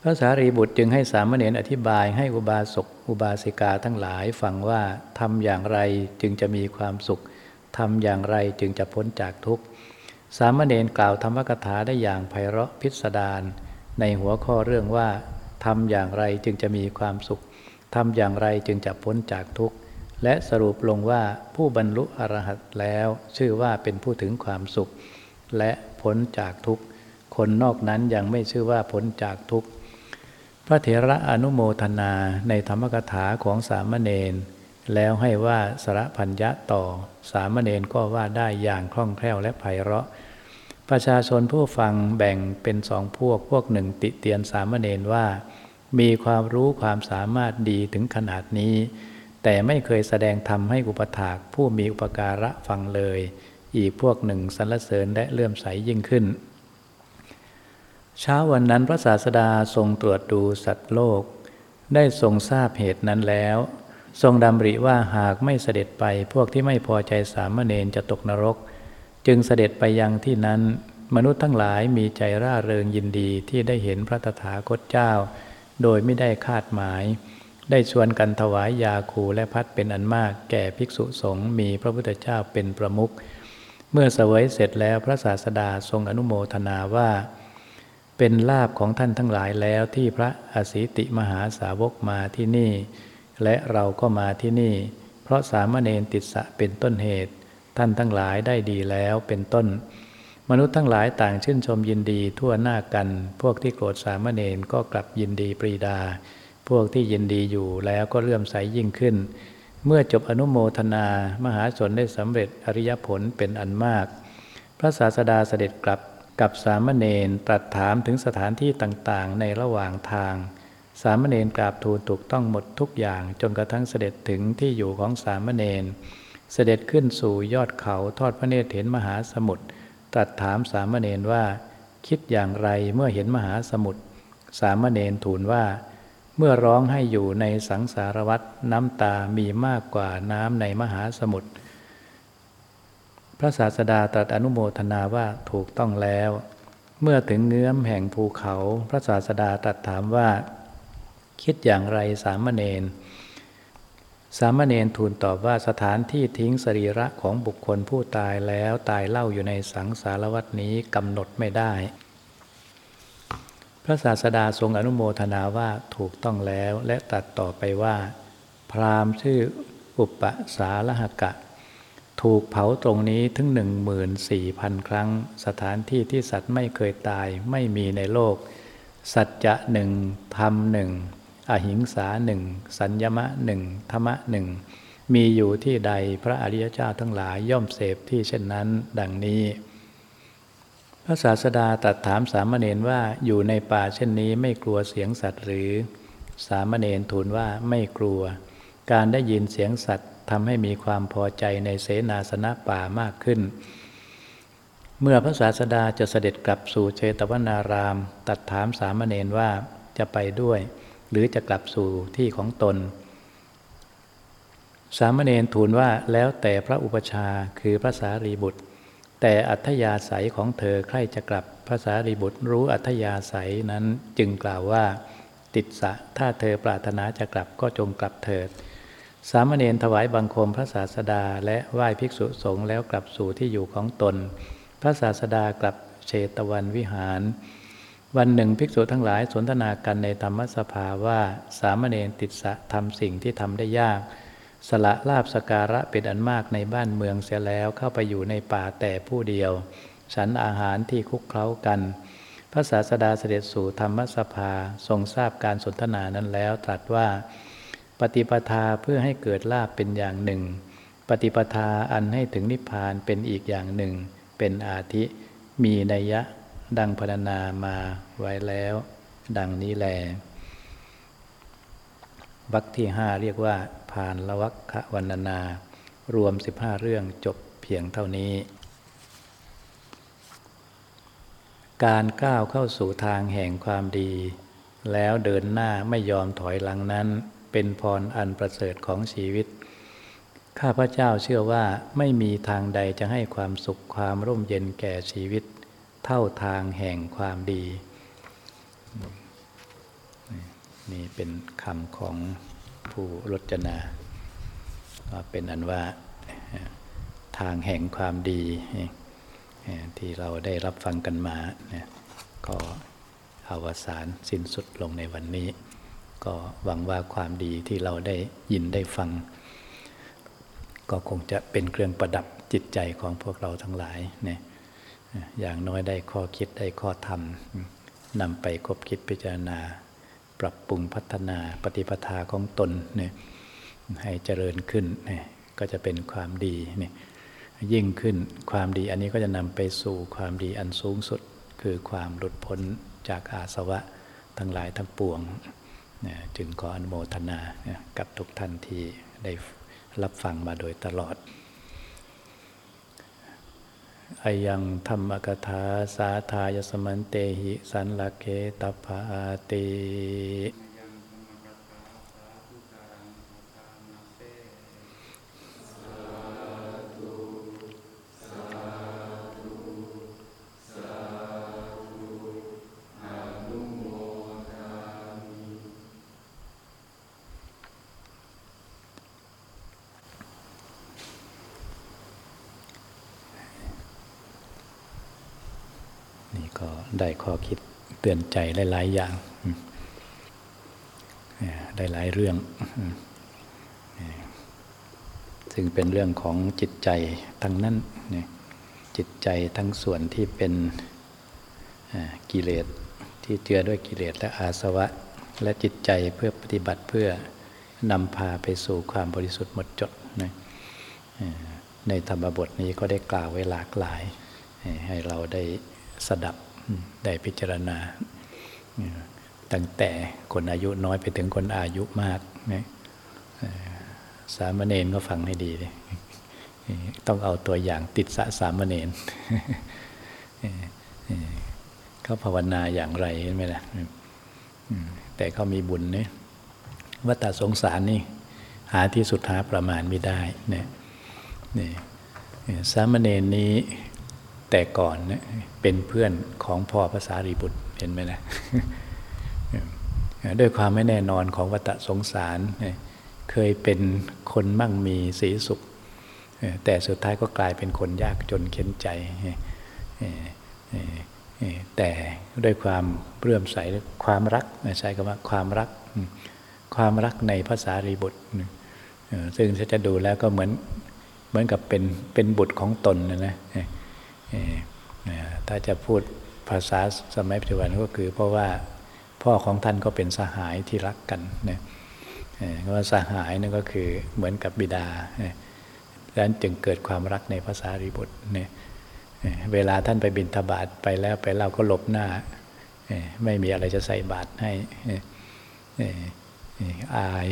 พระสารีบุตรจึงให้สามเณรอธิบายให้อุบาสกอุบาสิกาทั้งหลายฟังว่าทำอย่างไรจึงจะมีความสุข ทำอย่างไรจึงจะพ้นจากทุกข์ สามเณรกล่าวธรรมกถาได้อย่างไพเราะพิสดารในหัวข้อเรื่องว่าทำอย่างไรจึงจะมีความสุขทำอย่างไรจึงจะพ้นจากทุกข์ และสรุปลงว่าผู้บรรลุอรหัตแล้ว ชื่อว่าเป็นผู้ถึงความสุข และพ้นจากทุกข์ คนนอกนั้นยังไม่ชื่อว่าพ้นจากทุกข์ พระเถระอนุโมทนาในธรรมกถาของสามเณร แล้วให้ว่าสระพัญญะต่อ สามเณรก็ว่าได้อย่างคล่องแคล่วและไพเราะ ประชาชนผู้ฟังแบ่งเป็นสองพวกพวกหนึ่งติเตียนสามเณรว่า มีความรู้ความสามารถดีถึงขนาดนี้ แต่ไม่เคยแสดงธรรมให้อุปถากผู้มีอุปการะฟังเลย อีกพวกหนึ่งสรรเสริญและเลื่อมใสยิ่งขึ้น เช้าวันนั้นพระศาสดาทรงตรวจดูสัตว์โลก ได้ทรงทราบเหตุนั้นแล้ว ทรงดำริว่าหากไม่เสด็จไปพวกที่ไม่พอใจสามเณรจะตกนรก จึงเสด็จไปยังที่นั้น มนุษย์ทั้งหลายมีใจร่าเริงยินดีที่ได้เห็นพระตถาคตเจ้า โดยไม่ได้คาดหมาย ได้ชวนกันถวายยาคูและพัดเป็นอันมาก แก่ภิกษุสงฆ์มีพระพุทธเจ้าเป็นประมุขเมื่อเสวยเสร็จแล้วพระศาสดาทรงอนุโมทนาว่า เป็นลาบของท่านทั้งหลายแล้วที่พระอสิติมหาสาวกมาที่นี่ และเราก็มาที่นี่ เพราะสามเณรติดสะเป็นต้นเหตุ ท่านทั้งหลายได้ดีแล้วเป็นต้น มนุษย์ทั้งหลายต่างชื่นชมยินดีทั่วหน้ากัน พวกที่โกรธสามเณรก็กลับยินดีปรีดา พวกที่ยินดีอยู่แล้วก็เลื่อมใสยยิ่งขึ้น เมื่อจบอนุโมทนา มหาชนได้สำเร็จอริยผลเป็นอันมาก พระศาสดาเสด็จกลับกับสามเณรตรัสถามถึงสถานที่ต่างๆ ในระหว่างทาง สามเณรกราบทูลถูกต้องหมดทุกอย่างจนกระทั่งเสด็จถึงที่อยู่ของสามเณรเสด็จขึ้นสู่ยอดเขาทอดพระเนตรเห็นมหาสมุทรตรัสถามสามเณรว่า คิดอย่างไรเมื่อเห็นมหาสมุทรสามเณรทูลว่า เมื่อร้องให้อยู่ในสังสารวัฏน้ำตามีมากกว่าน้ำในมหาสมุทรพระศาสดาตรัสอนุโมทนาว่าถูกต้องแล้ว เมื่อถึงเงื้อมแห่งภูเขา พระศาสดาตรัสถามว่า คิดอย่างไรสามเณรสามเณรทูลตอบว่าสถานที่ทิ้งสรีระของบุคคลผู้ตายแล้วตายเล่าอยู่ในสังสารวัตนี้กำหนดไม่ได้ พระศาสดาทรงอนุโมทนาว่าถูกต้องแล้วและตัดต่อไปว่า พราหมณ์ชื่ออุปสาลหกะ ถูกเผาตรงนี้ถึงหนึ่งหมื่นสี่พันครั้ง สถานที่ที่สัตว์ไม่เคยตายไม่มีในโลก สัจจะหนึ่งธรรมหนึ่ง อหิงสาหนึ่งสัญญมะหนึ่งธรรมะหนึ่งมีอยู่ที่ใดพระอริยเจ้าทั้งหลายย่อมเสพที่เช่นนั้น ดังนี้ พระศาสดาตรัสถามสามเณรว่าอยู่ในป่าเช่นนี้ไม่กลัวเสียงสัตว์หรือ สามเณรทูลว่าไม่กลัว การได้ยินเสียงสัตว์ทำให้มีความพอใจในเสนาสนะป่ามากขึ้น เมื่อพระศาสดาจะเสด็จกลับสู่เชตวนารามตรัสถามสามเณรว่าจะไปด้วย หรือจะกลับสู่ที่ของตน สามเณรทูลว่าแล้วแต่พระอุปชาคือพระสารีบุตร แต่อัธยาศัยของเธอใครจะกลับพระสารีบุตรรู้อัธยาศัยนั้นจึงกล่าวว่าติดสะถ้าเธอปรารถนาจะกลับก็จงกลับเถิด สามเณรถวายบังคมพระศาสดาและไหว้ภิกษุสงฆ์แล้วกลับสู่ที่อยู่ของตน พระศาสดากลับเชตวันวิหาร วันหนึ่งภิกษุทั้งหลายสนทนากันในธรรมสภาว่าสามเณรติดสะทำสิ่งที่ทำได้ยาก สละลาบสการะเป็นอันมากในบ้านเมืองเสียแล้วเข้าไปอยู่ในป่าแต่ผู้เดียว ฉันอาหารที่คุกเคล้ากัน พระศาสดาเสด็จสู่ธรรมสภาทรงทราบการสนทนานั้นแล้วตรัสว่า ปฏิปทาเพื่อให้เกิดลาบเป็นอย่างหนึ่ง ปฏิปทาอันให้ถึงนิพพานเป็นอีกอย่างหนึ่ง เป็นอาทิมีนัยยะ ดังพรรณนามาไว้แล้ว ดังนี้แลวรรคที่ห้าเรียกว่าผ่านละวัคคะวันนา รวม15เรื่องจบเพียงเท่านี้ การก้าวเข้าสู่ทางแห่งความดี แล้วเดินหน้าไม่ยอมถอยหลังนั้น เป็นพรอันประเสริฐของชีวิต ข้าพระเจ้าเชื่อว่าไม่มีทางใดจะให้ความสุขความร่มเย็นแก่ชีวิต เท่าทางแห่งความดี นี่เป็นคำของผู้รจนาก็เป็นอันว่าทางแห่งความดี ที่เราได้รับฟังกันมา ก็อวสานสิ้นสุดลงในวันนี้ ก็หวังว่าความดีที่เราได้ยินได้ฟัง ก็คงจะเป็นเครื่องประดับจิตใจของพวกเราทั้งหลายเนี่ย อย่างน้อยได้ข้อคิดได้ข้อธรรมนำไปคบคิดพิจารณา ปรับปรุงพัฒนาปฏิปทาของตนเนี่ยให้เจริญขึ้นเนี่ยก็จะเป็นความดีเนี่ยยิ่งขึ้นความดีอันนี้ก็จะนำไปสู่ความดีอันสูงสุด คือความหลุดพ้นจากอาสวะทั้งหลายทั้งปวง จึงขออนุโมทนากับทุกท่านที่ได้รับฟังมาโดยตลอด อายังธรรมกถาสาทายสมันเตหิสันลเกตภาติได้ ข้อคิดเตือนใจหลายๆอย่างได้หลายเรื่อง ซึ่งเป็นเรื่องของจิตใจทั้งนั้นจิตใจทั้งส่วนที่เป็นกิเลสที่เจือด้วยกิเลสและอาสวะ และจิตใจเพื่อปฏิบัติเพื่อนำพาไปสู่ความบริสุทธิ์หมดจดในธรรมบทนี้ก็ได้กล่าวไว้หลากหลาย ให้เราได้สดับ ได้พิจารณา ตั้งแต่คนอายุน้อยไปถึงคนอายุมากนะสามเณรก็ฟังให้ดีเลยต้องเอาตัวอย่างติดสะสามเณรเขาภาวนาอย่างไรเห็นไหมล่ะแต่เขามีบุญเนี่ยวัฏสงสารนี่ หาที่สุดหาประมาณไม่ได้เนี่ยนี่สามเณรนี้ แต่ก่อนเนี่ยเป็นเพื่อนของพ่อภาษารีบุตรเห็นไหมนะด้วยความไม่แน่นอนของวัฏสงสาร เคยเป็นคนมั่งมีสีสุข แต่สุดท้ายก็กลายเป็นคนยากจนเข็นใจ แต่ด้วยความเรื่อมใสความรักใช้คำว่าความรัก ความรักในภาษารีบุตร ซึ่งจะดูแล้วก็เหมือนเหมือนกับเป็นเป็นบุตรของตนนะนะ ถ้าจะพูดภาษาสมัยปัจจุบันก็คือ เพราะว่าพ่อของท่านก็เป็นสหายที่รักกันนะเพราะว่าสหายนั่นก็คือเหมือนกับบิดาดังนั้นจึงเกิดความรักในภาษาริบุตรเนี่ยเวลาท่านไปบินทบาทไปแล้วไปเราก็หลบหน้า ไม่มีอะไรจะใส่บาตรให้อาย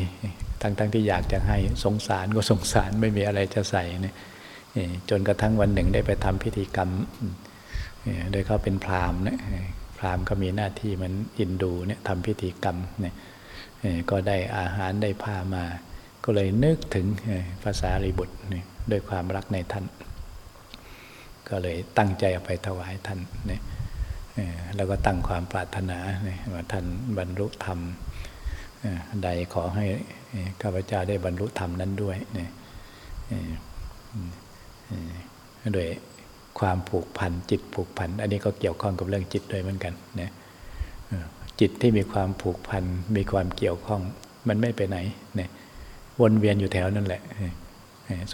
ทั้งๆทที่อยากจะให้สงสารก็สงสารไม่มีอะไรจะใส่เนี่ย จนกระทั่งวันหนึ่งได้ไปทำพิธีกรรม โดยเขาเป็นพราหมณ์นะพราหมณ์ก็มีหน้าที่มันอินดูเนี่ยทำพิธีกรรมเนี่ยก็ได้อาหารได้ผ้ามา ก็เลยนึกถึงภาษารีบุตรเนี่ยด้วยความรักในท่าน ก็เลยตั้งใจเอาไปถวายท่านเนี่ยแล้วก็ตั้งความปรารถนาเนี่ยว่าท่านบรรลุธรรมใดขอให้ข้าพเจ้าได้บรรลุธรรมนั้นด้วยเนี่ย ด้วยความผูกพันจิตผูกพัน อันนี้ก็เกี่ยวข้องกับเรื่องจิตด้วยเหมือนกันนะจิตที่มีความผูกพันมีความเกี่ยวข้อง มันไม่ไปไหนเนี่ยวนเวียนอยู่แถวนั่นแหละ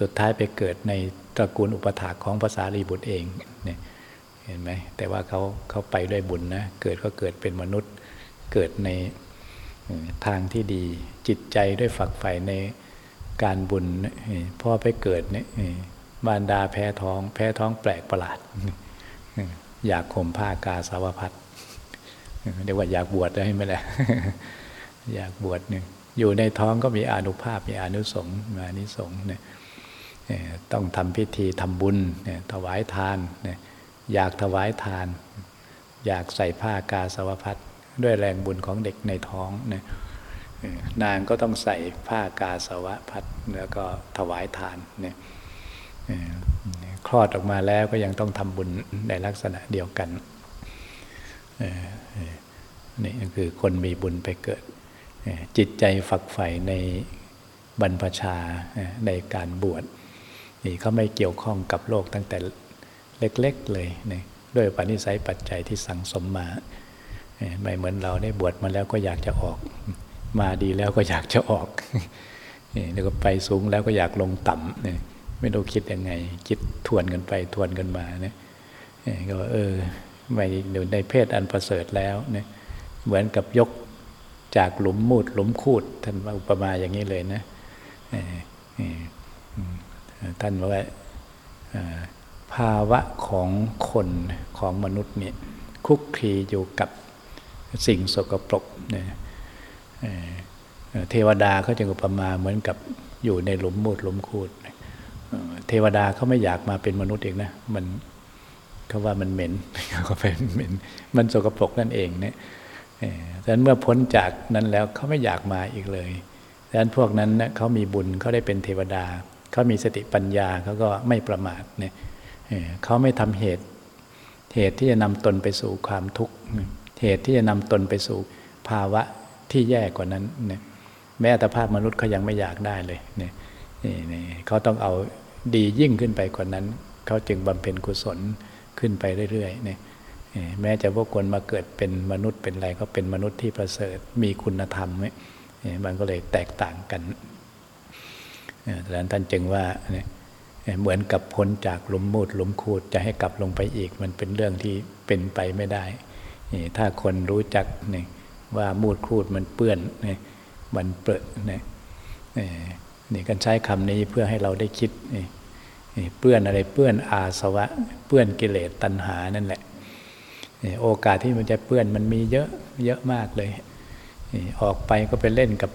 สุดท้ายไปเกิดในตระกูลอุปถาของภาษาลีบุตรเองเนี่ยเห็นไหมแต่ว่าเขาเขาไปด้วยบุญนะเกิดก็เกิดเป็นมนุษย์เกิดในทางที่ดีจิตใจด้วยฝักใฝ่ในการบุญพ่อไปเกิดเนี่ย มารดาแพ้ท้อง แพ้ท้องแปลกประหลาด อยากข่มผ้ากาสาวพัดเรียกว่าอยากบวชได้ไหมล่ะอยากบวชหนึ่งอยู่ในท้องก็มีอนุภาพมีอนุสงฆ์มานิสงฆ์เนี่ยต้องทำพิธีทำบุญเนี่ยถวายทานเนี่ยอยากถวายทาน อยากใส่ผ้ากาสาวพัดด้วยแรงบุญของเด็กในท้องเนี่ยนางก็ต้องใส่ผ้ากาสาวพัดแล้วก็ถวายทานเนี่ย คลอดออกมาแล้วก็ยังต้องทำบุญในลักษณะเดียวกันนี่คือคนมีบุญไปเกิด จิตใจฝักใฝ่ในบรรพชาในการบวชนี่เขาไม่เกี่ยวข้องกับโลกตั้งแต่เล็กๆเลยนี่ด้วยปณิสัยปัจจัยที่สั่งสมมาไม่เหมือนเราได้บวชมาแล้วก็อยากจะออก มาดีแล้วก็อยากจะออกแล้วก็ไปสูงแล้วก็อยากลงต่ำนี่ ไม่รู้คิดยังไง คิดทวนกันไปทวนกันมาเนี่ยก็เออไม่อยู่ในเพศอันประเสริฐแล้วเนี่ยเหมือนกับยกจากหลุมมูดหลุมคูด ท่านอุปมาอย่างนี้เลยนะท่านบอกว่าภาวะของคนของมนุษย์เนี่ยคุกคีอยู่กับสิ่งสกปรกเนี่ยเทวดาเขาจะอุปมาเหมือนกับอยู่ในหลุมมูดหลุมคูด เทวดาเขาไม่อยากมาเป็นมนุษย์เองนะ มันเขาว่ามันเหม็นเขาเป็นเหม็น มันสกปรกนั่นเองเนี่ยดังนั้นเมื่อพ้นจากนั้นแล้วเขาไม่อยากมาอีกเลยดังนั้นพวกนั้นเนะเขามีบุญเขาได้เป็นเทวดา เขามีสติปัญญาเขาก็ไม่ประมาทเนี่ยเขาไม่ทำเหตุ เหตุที่จะนำตนไปสู่ความทุกข์ เหตุที่จะนำตนไปสู่ภาวะที่แย่กว่านั้นเนี่ยแม้แต่ภาพมนุษย์เขายังไม่อยากได้เลยเนี่ยเขาต้องเอา ดียิ่งขึ้นไปกว่านั้น เขาจึงบำเพ็ญกุศลขึ้นไปเรื่อยๆเนี่ยแม้จะพวกคนมาเกิดเป็นมนุษย์เป็นอะไรก็เป็นมนุษย์ที่ประเสริฐมีคุณธรรมเนี่ยมันก็เลยแตกต่างกันดังนั้นท่านจึงว่าเหมือนกับพ้นจากหลุมมูดหลุมคูดจะให้กลับลงไปอีก มันเป็นเรื่องที่เป็นไปไม่ได้ ถ้าคนรู้จักนี่ว่ามูดคูดมันเปื้อนนี่มันเปื้อน นี่กันใช้คำนี้เพื่อให้เราได้คิดนี่เปื้อนอะไรเปื้อนอาสวะ เปื้อนกิเลสตัณหานั่นแหละโอกาสที่มันจะเปื้อนมันมีเยอะเยอะมากเลย ออกไปก็ไปเล่นกับ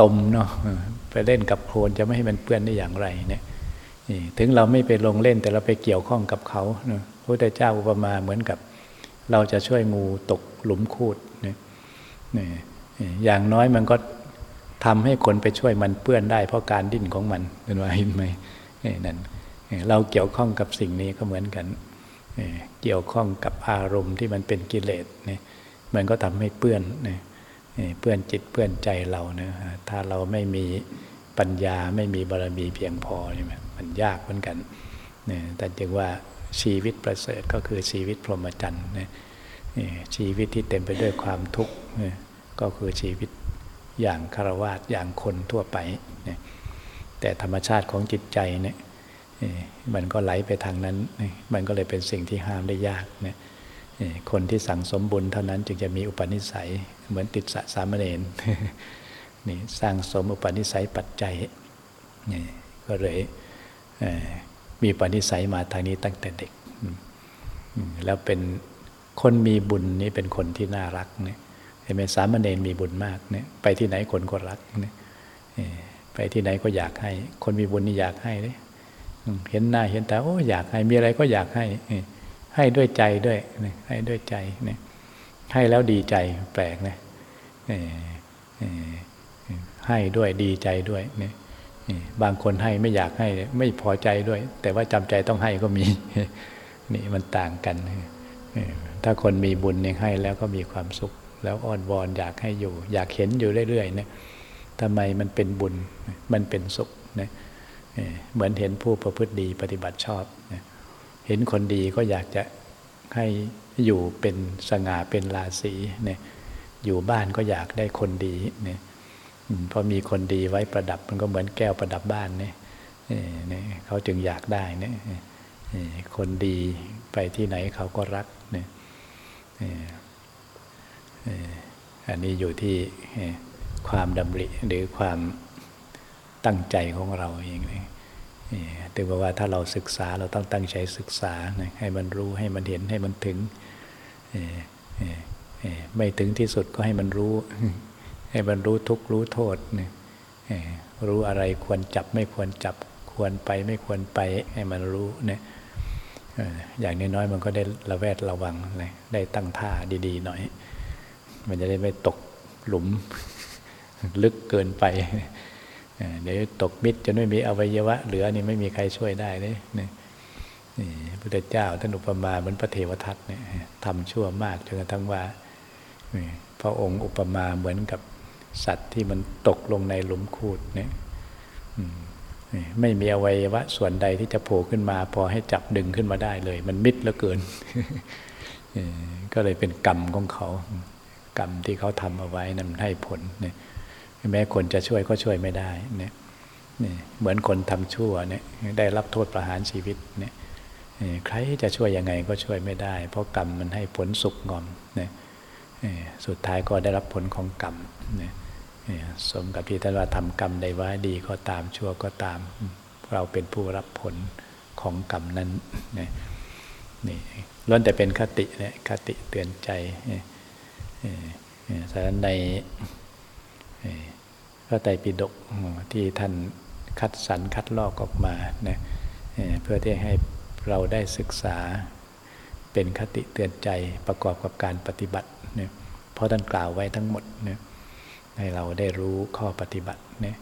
ตมเนาะไปเล่นกับโคลนจะไม่ให้มันเปื้อนได้อย่างไรเนี่ยถึงเราไม่ไปลงเล่นแต่เราไปเกี่ยวข้องกับเขาพระพุทธเจ้าอุปมาเหมือนกับ เราจะช่วยงูตกหลุมคูดเนี่ยอย่างน้อยมันก็ ทำให้คนไปช่วยมันเปื้อนได้ เพราะการดิ้นของมันเป็นว่าเห็นไหมนั่นเราเกี่ยวข้องกับสิ่งนี้ก็เหมือนกัน เกี่ยวข้องกับอารมณ์ที่มันเป็นกิเลสเนี่ยมันก็ทำให้เปื้อนเนี่ยเปื้อนจิตเปื้อนใจเราเนี่ยถ้าเราไม่มีปัญญาไม่มีบารมีเพียงพอใช่ไหมมันยากเหมือนกันเนี่ยแต่จึงว่าชีวิตประเสริฐก็คือชีวิตพรหมจรรย์เนี่ยชีวิตที่เต็มไปด้วยความทุกข์ก็คือชีวิต อย่างคารวะอย่างคนทั่วไปเนี่ยแต่ธรรมชาติของจิตใจเนี่ยมันก็ไหลไปทางนั้น มันก็เลยเป็นสิ่งที่ห้ามได้ยากเนี่ยคนที่สั่งสมบุญเท่านั้นจึงจะมีอุปนิสัยเหมือนติดสะสามเณรนี่สร้างสมอุปนิสัยปัจจัยนี่ก็เลยมีอุปนิสัยมาทางนี้ตั้งแต่เด็ก แล้วเป็นคนมีบุญนี่เป็นคนที่น่ารักเนี่ย ห็นไหมสามเณรมีบุญมากเนี่ยไปที่ไหนคนก็รักเนี่ยไปที่ไหนก็อยากให้ คนมีบุญนี่อยากให้เลยเห็นหน้าเห็นตาโอ้อยากให้มีอะไรก็อยากให้ให้ด้วยใจด้วยให้ด้วยใจเนี่ยให้แล้วดีใจแปลกนะให้ด้วยดีใจด้วยเนี่ยบางคนให้ไม่อยากให้ไม่พอใจด้วย แต่ว่าจำใจต้องให้ก็มีนี่มันต่างกันถ้าคนมีบุญเนี่ยให้แล้วก็มีความสุข แล้วอ้อนวอนอยากให้อยู่ อยากเห็นอยู่เรื่อยๆเนี่ยทำไมมันเป็นบุญมันเป็นสุขนะเหมือนเห็นผู้ประพฤติดีปฏิบัติชอบนะเห็นคนดีก็อยากจะให้อยู่เป็นสง่าเป็นราศีเนี่ยอยู่บ้านก็อยากได้คนดีเนี่ยพอมีคนดีไว้ประดับมันก็เหมือนแก้วประดับบ้านเนี่ยเนี่ยเขาจึงอยากได้เนี่ยคนดีไปที่ไหนเขาก็รักเนี่ย อันนี้อยู่ที่ความดำริหรือความตั้งใจของเราเองเลยถึงบอกว่าถ้าเราศึกษาเราต้องตั้งใจศึกษา ให้มันรู้ให้มันเห็นให้มันถึง ไม่ถึงที่สุดก็ให้มันรู้ ให้มันรู้ทุกรู้โทษ รู้อะไรควรจับไม่ควรจับควรไปไม่ควรไปให้มันรู้เนี่ยอย่างน้อยๆมันก็ได้ระแวดระวังได้ตั้งท่าดี ๆ หน่อย มันจะได้ไม่ตกหลุมลึกเกินไป เดี๋ยวตกมิดจะไม่มีอวัยวะ เหลือนี่ไม่มีใครช่วยได้เลยนี่พระเจ้าท่านอุปมาเหมือนพระเทวทัตเนี่ยทำชั่วมากจนกระทั่งว่าพระองค์อุปมาเหมือนกับสัตว์ที่มันตกลงในหลุมคูดเนี่ยไม่มีอวัยวะส่วนใดที่จะโผล่ขึ้นมา พอให้จับดึงขึ้นมาได้เลย มันมิดเหลือเกินก็เลยเป็นกรรมของเขา กรรมที่เขาทำเอาไว้นั้นให้ผลเนี่ยแม้คนจะช่วยก็ช่วยไม่ได้เนี่ยนี่เหมือนคนทำชั่วเนี่ยได้รับโทษประหารชีวิตเนี่ยใครจะช่วยยังไงก็ช่วยไม่ได้ เพราะกรรมมันให้ผลสุกงอมเนี่ยสุดท้ายก็ได้รับผลของกรรมเนี่ยสมกับที่ท่านว่าทำกรรมใดไว้ดีก็ตามชั่วก็ตาม เราเป็นผู้รับผลของกรรมนั้นนี่นี่ล้วนแต่เป็นคติเนี่ยคติเตือนใจ สารในพระไตรปิฎกที่ท่านคัดสรรคัดลอกออกมานะเพื่อที่ให้เราได้ศึกษาเป็นคติเตือนใจประกอบกับการปฏิบัติเนี่ยเพราะท่านกล่าวไว้ทั้งหมดเนี่ยให้เราได้รู้ข้อปฏิบัติเนี่ย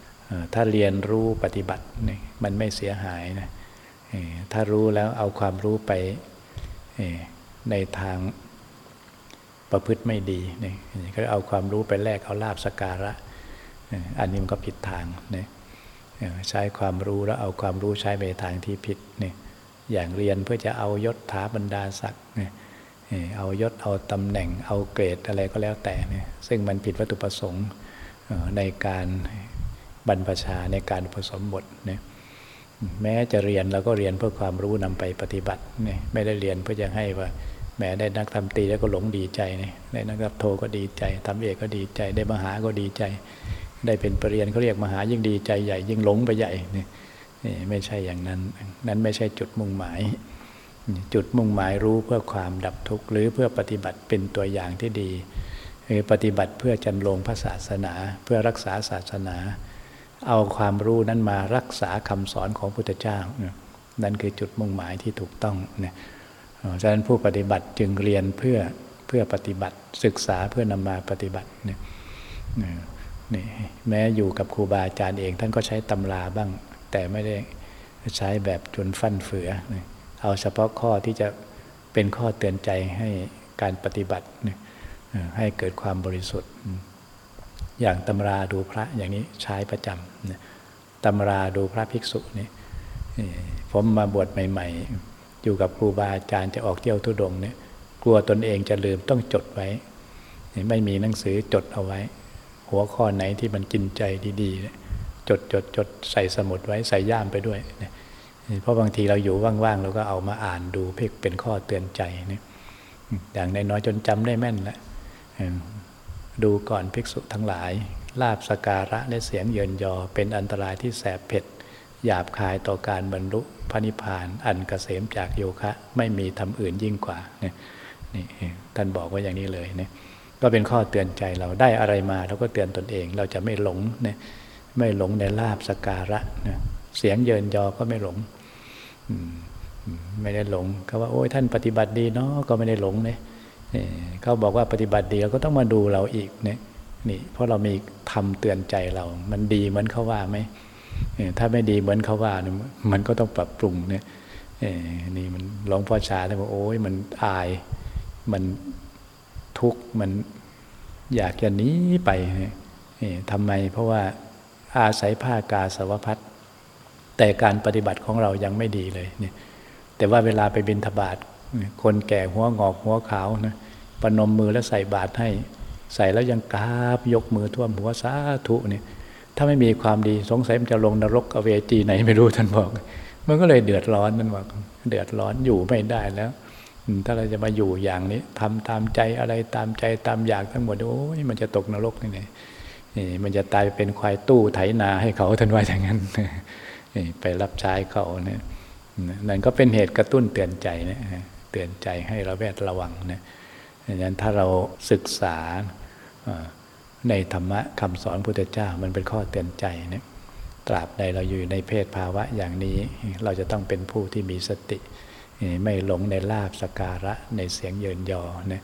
ถ้าเรียนรู้ปฏิบัติเนี่ยมันไม่เสียหายนะถ้ารู้แล้วเอาความรู้ไปในทาง ประพฤติไม่ดีนี่ก็เอาความรู้ไปแลกเอาลาบสการะ อันนี้มันก็ผิดทางนี่ใช้ความรู้แล้วเอาความรู้ใช้ไปทางที่ผิดนี่อย่างเรียนเพื่อจะเอายศถาบรรดาศักดิ์นี่เอายศเอาตำแหน่งเอาเกรดอะไรก็แล้วแต่นี่ซึ่งมันผิดวัตถุประสงค์ในการบรรพชาในการผสมบทนี่แม้จะเรียนเราก็เรียนเพื่อความรู้นำไปปฏิบัตินี่ไม่ได้เรียนเพื่อจะให้ว่า แม้ได้นักทำตีแล้วก็หลงดีใจนี่ได้นักรับโทก็ดีใจทำเอกก็ดีใจ ได้มหาก็ดีใจ ได้เป็นปรริญญาเขาเรียกมหายิ่งดีใจใหญ่ ยิ่งหลงไปใหญ่นี่ไม่ใช่อย่างนั้น นั้นไม่ใช่จุดมุ่งหมาย จุดมุ่งหมายรู้เพื่อความดับทุกข์หรือเพื่อปฏิบัติเป็นตัวอย่างที่ดีคือปฏิบัติเพื่อจันลงพระศาสนา เพื่อรักษาศาสนา เอาความรู้นั้นมารักษาคำสอนของพุทธเจ้า นั่นคือจุดมุ่งหมายที่ถูกต้องเนี่ย ฉะนั้นผู้ปฏิบัติจึงเรียนเพื่อเพื่อปฏิบัติศึกษาเพื่อนำมาปฏิบัติเนี่ยนี่แม้อยู่กับครูบาอาจารย์เอง ท่านก็ใช้ตำราบ้าง แต่ไม่ได้ใช้แบบจนฟั่นเฟือ เอาเฉพาะข้อที่จะเป็นข้อเตือนใจให้การปฏิบัติให้เกิดความบริสุทธิ์ อย่างตำราดูพระอย่างนี้ใช้ประจำตำราดูพระภิกษุนี่ผมมาบวชใหม่ ๆ อยู่กับครูบาอาจารย์จะออกเที่ยวทุดงเนี่ยกลัวตนเองจะลืมต้องจดไว้ ไม่มีหนังสือจดเอาไว้ หัวข้อไหนที่มันกินใจดีๆ จดจดจดใส่สมุดไว้ใส่ย่ามไปด้วยเพราะบางทีเราอยู่ว่างๆเราก็เอามาอ่านดูเพื่อเป็นข้อเตือนใจเนี่ยอย่างน้อยจนจำได้แม่นแล้วดูก่อนภิกษุทั้งหลายลาบสการะและเสียงเยินยอเป็นอันตรายที่แสบเผ็ด หยาบคายต่อการบรรลุพระนิพพาน อันกเกษมจากโยคะ ไม่มีทำอื่นยิ่งกว่านี่นี่ท่านบอกว่าอย่างนี้เลยเนี่ยก็เป็นข้อเตือนใจเราได้อะไรมาเราก็เตือนตนเอง เราจะไม่หลงเนี่ยไม่หลงในลาบสการะเนี่ยเสียงเยินยอก็ไม่หลงไม่ได้หลงเขาว่าโอ้ยท่านปฏิบัติดีเนาะก็ไม่ได้หลงเนี่ยเขาบอกว่าปฏิบัติดีเราก็ต้องมาดูเราอีกเนี่ยนี่เพราะเรามีทำเตือนใจเรา มันดีเหมือนเขาว่าไหม ถ้าไม่ดีเหมือนเขาว่ามันก็ต้องปรับปรุงเนี่ยนี่มันหลวงพ่อชาท่านบอกโอ้ยมันอาย มันทุกข์มันอยากจะหนีไปทำไมเพราะว่าอาศัยผ้ากาสาวพัดแต่การปฏิบัติของเรายังไม่ดีเลยเนี่ยแต่ว่าเวลาไปบินทบาทคนแก่หัวงอกหัวขาวนะปนมมือแล้วใส่บาตรให้ ใส่แล้วยังกราบยกมือท่วมหัวสาธุเนี่ย ถ้าไม่มีความดีสงสัยมันจะลงนรกอเวจีไหนไม่รู้ท่านบอก มันก็เลยเดือดร้อนนั่นบอกเดือดร้อนอยู่ไม่ได้แล้ว ถ้าเราจะมาอยู่อย่างนี้ทำตามใจอะไรตามใจตามอยากทั้งหมดโอ้ยมันจะตกนรกนี่ไงนี่มันจะตายเป็นควายตู้ไถนาให้เขาท่านว่าอย่างนั้นไปรับใช้เขาเนี่ยนั่นก็เป็นเหตุกระตุ้นเตือนใจนะเตือนใจให้เราแวดระวังนะดังนั้นถ้าเราศึกษา ในธรรมะคำสอนพุทธเจ้ามันเป็นข้อเตือนใจเนี่ยตราบใดเราอยู่ในเพศภาวะอย่างนี้ เราจะต้องเป็นผู้ที่มีสติ ไม่หลงในลาบสการะในเสียงเยินยอเนี่ย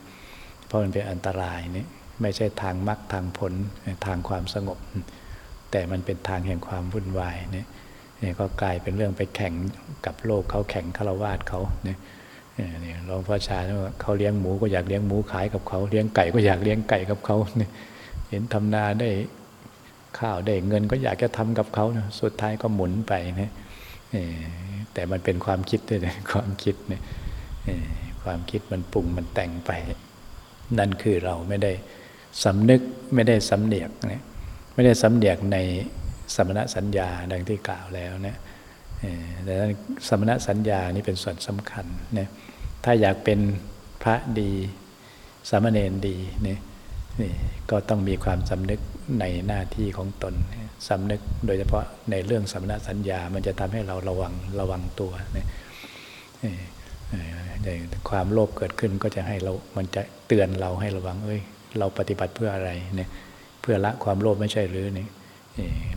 เพราะมันเป็นอันตรายนี่ไม่ใช่ทางมรรคทางผลทางความสงบ แต่มันเป็นทางแห่งความวุ่นวายเนี่ยก็กลายเป็นเรื่องไปแข่งกับโลกเขาแข่งฆราวาสเขาเนี่ยนี่หลวงพ่อชาเขาเลี้ยงหมูก็อยากเลี้ยงหมูขายกับเขาเลี้ยงไก่ก็อยากเลี้ยงไก่กับเขาเนี่ย ห็นทำนาได้ข้าวได้เงินก็อยากจะทำกับเขานะสุดท้ายก็หมุนไปนะแต่มันเป็นความคิดด้วยนะความคิดเนี่ยความคิดมันปรุงมันแต่งไป นั่นคือเราไม่ได้สำนึกไม่ได้สำเนียกนี่ยไม่ได้สำเนียกในสมณสัญญาดังที่กล่าวแล้วนี่ยแต่สมณสัญญานี่เป็นส่วนสำคัญนี่ยถ้าอยากเป็นพระดีสามเณรดีเนี่ย นี่ก็ต้องมีความสำนึกในหน้าที่ของตนสำนึกโดยเฉพาะในเรื่องสมณสัญญา มันจะทำให้เราระวังระวังตัวนี่ความโลภเกิดขึ้นก็จะให้เรา มันจะเตือนเราให้ระวัง เอ้ย เราปฏิบัติเพื่ออะไรเนี่ย เพื่อละความโลภไม่ใช่หรือเนี่ย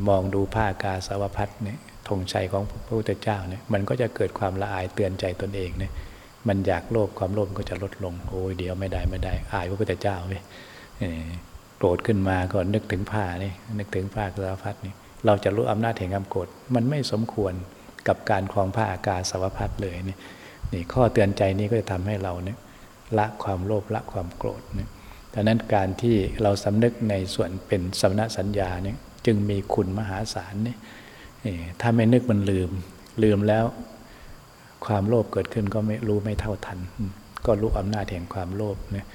มองดูผ้ากาสาวพัดเนี่ยธงชัยของพระพุทธเจ้าเนี่ย มันก็จะเกิดความละอายเตือนใจตนเองเนี่ย มันอยากโลภความโลภก็จะลดลง โอ้ยเดี๋ยวไม่ได้ไม่ได้ อายพระพุทธเจ้าเว้ย โกรธขึ้นมาก็นึกถึงผ้านี่นึกถึงผ้ากสาวพัดนี่เราจะรู้อำนาจแห่งความโกรธมันไม่สมควรกับการคลองผ้าอากาศสาวพัดเลยนี่นี่ข้อเตือนใจนี้ก็จะทำให้เราเนี่ยละความโลภละความโกรธเนี่ยดังนั้นการที่เราสำนึกในส่วนเป็นสมณสัญญาเนี่ยจึงมีคุณมหาศาลนี่ถ้าไม่นึกมันลืม ลืมแล้วความโลภเกิดขึ้นก็ไม่รู้ไม่เท่าทัน ก็รู้อำนาจแห่งความโลภเนี่ย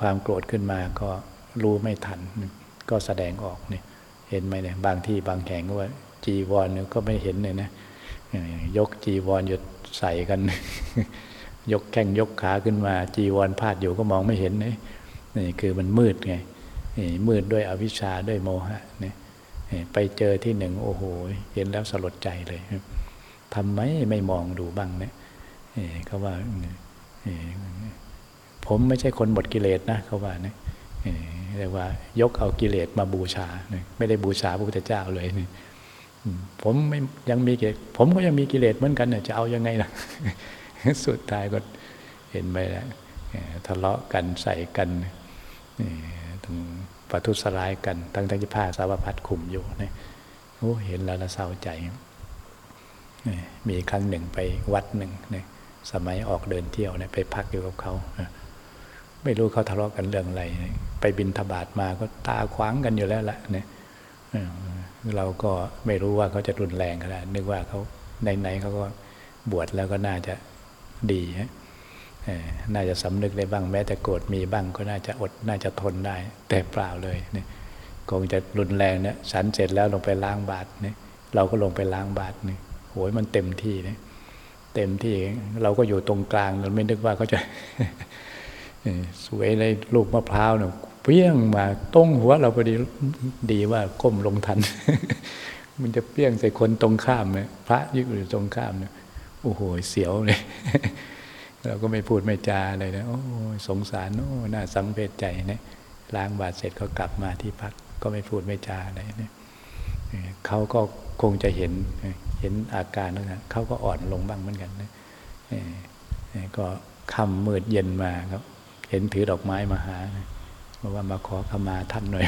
ความโกรธขึ้นมาก็รู้ไม่ทัน ก็แสดงออกเนี่ยเห็นไหมเนี่ยบางที่บางแห่งก็ว่าจีวรเนี่ยก็ไม่เห็นเลยนะยกจีวรหยุดใส่กัน ยกแข้งยกขาขึ้นมา จีวรพาดอยู่ก็มองไม่เห็นนี่นี่คือมันมืดไงมืดด้วยอวิชชาด้วยโมหะเนี่ยไปเจอที่หนึ่งโอ้โห เห็นแล้วสลดใจเลยทำไมไม่มองดูบ้างเนี่ยเขาว่า ผมไม่ใช่คนหมดกิเลสนะเขาว่านี่เรียกว่ายกเอากิเลสมาบูชา ไม่ได้บูชาพระพุทธเจ้าเลยนี่ผมไม่ยังมีกิเลสผมก็ยังมีกิเลสเหมือนกันเนี่ยจะเอายังไงล่ะสุดท้ายก็เห็นไปแล้วทะเลาะกันใส่กันถึงปะทุสลายกันตั้งแต่ที่ผ้าสาวพัดขุมอยู่เนี่ยโอ้เห็นแล้วละเศร้าใจ มีครั้งหนึ่งไปวัดหนึ่งเนี่ยสมัยออกเดินเที่ยวเนี่ยไปพักอยู่กับเขา ไม่รู้เขาทะเลาะกันเรื่องอะไร ไปบินทบาทมาก็ตาขวางกันอยู่แล้วแหละเนี่ยเราก็ไม่รู้ว่าเขาจะรุนแรงขนาดนึกว่าเขาไหนๆเขาก็บวชแล้วก็น่าจะดีฮะน่าจะสำนึกได้บ้างแม้แต่โกรธมีบ้างก็น่าจะอดน่าจะทนได้ แต่เปล่าเลยเนี่ยคงจะรุนแรงเนี่ยฉันเสร็จแล้วลงไปล้างบาตรเนี่ยเราก็ลงไปล้างบาตรเนี่ยโหยมันเต็มที่เนี่ยเต็มที่เราก็อยู่ตรงกลางเราไม่นึกว่าเขาจะ สวยเลยลูกมะพร้าวเนี่ยเปี้ยงมาต้งหัวเราพอดีดีว่าก้มลงทัน มันจะเปี้ยงใส่คนตรงข้ามเนี่ยพระยึดอยู่ตรงข้ามเนี่ยโอ้โหเสียวเลยเราก็ไม่พูดไม่จาเลยนะโอ้สงสารโอ้น่าสังเวชใจเนี่ยล้างบาดเสร็จก็กลับมาที่พักก็ไม่พูดไม่จาอะไรเนี่ยเขาก็คงจะเห็นเห็นอาการนั้นเขาก็อ่อนลงบ้างเหมือนกันนะก็คำมืดเย็นมาครับ เห็นถือดอกไม้มาหาบอกว่ามาขอขมาท่านหน่อย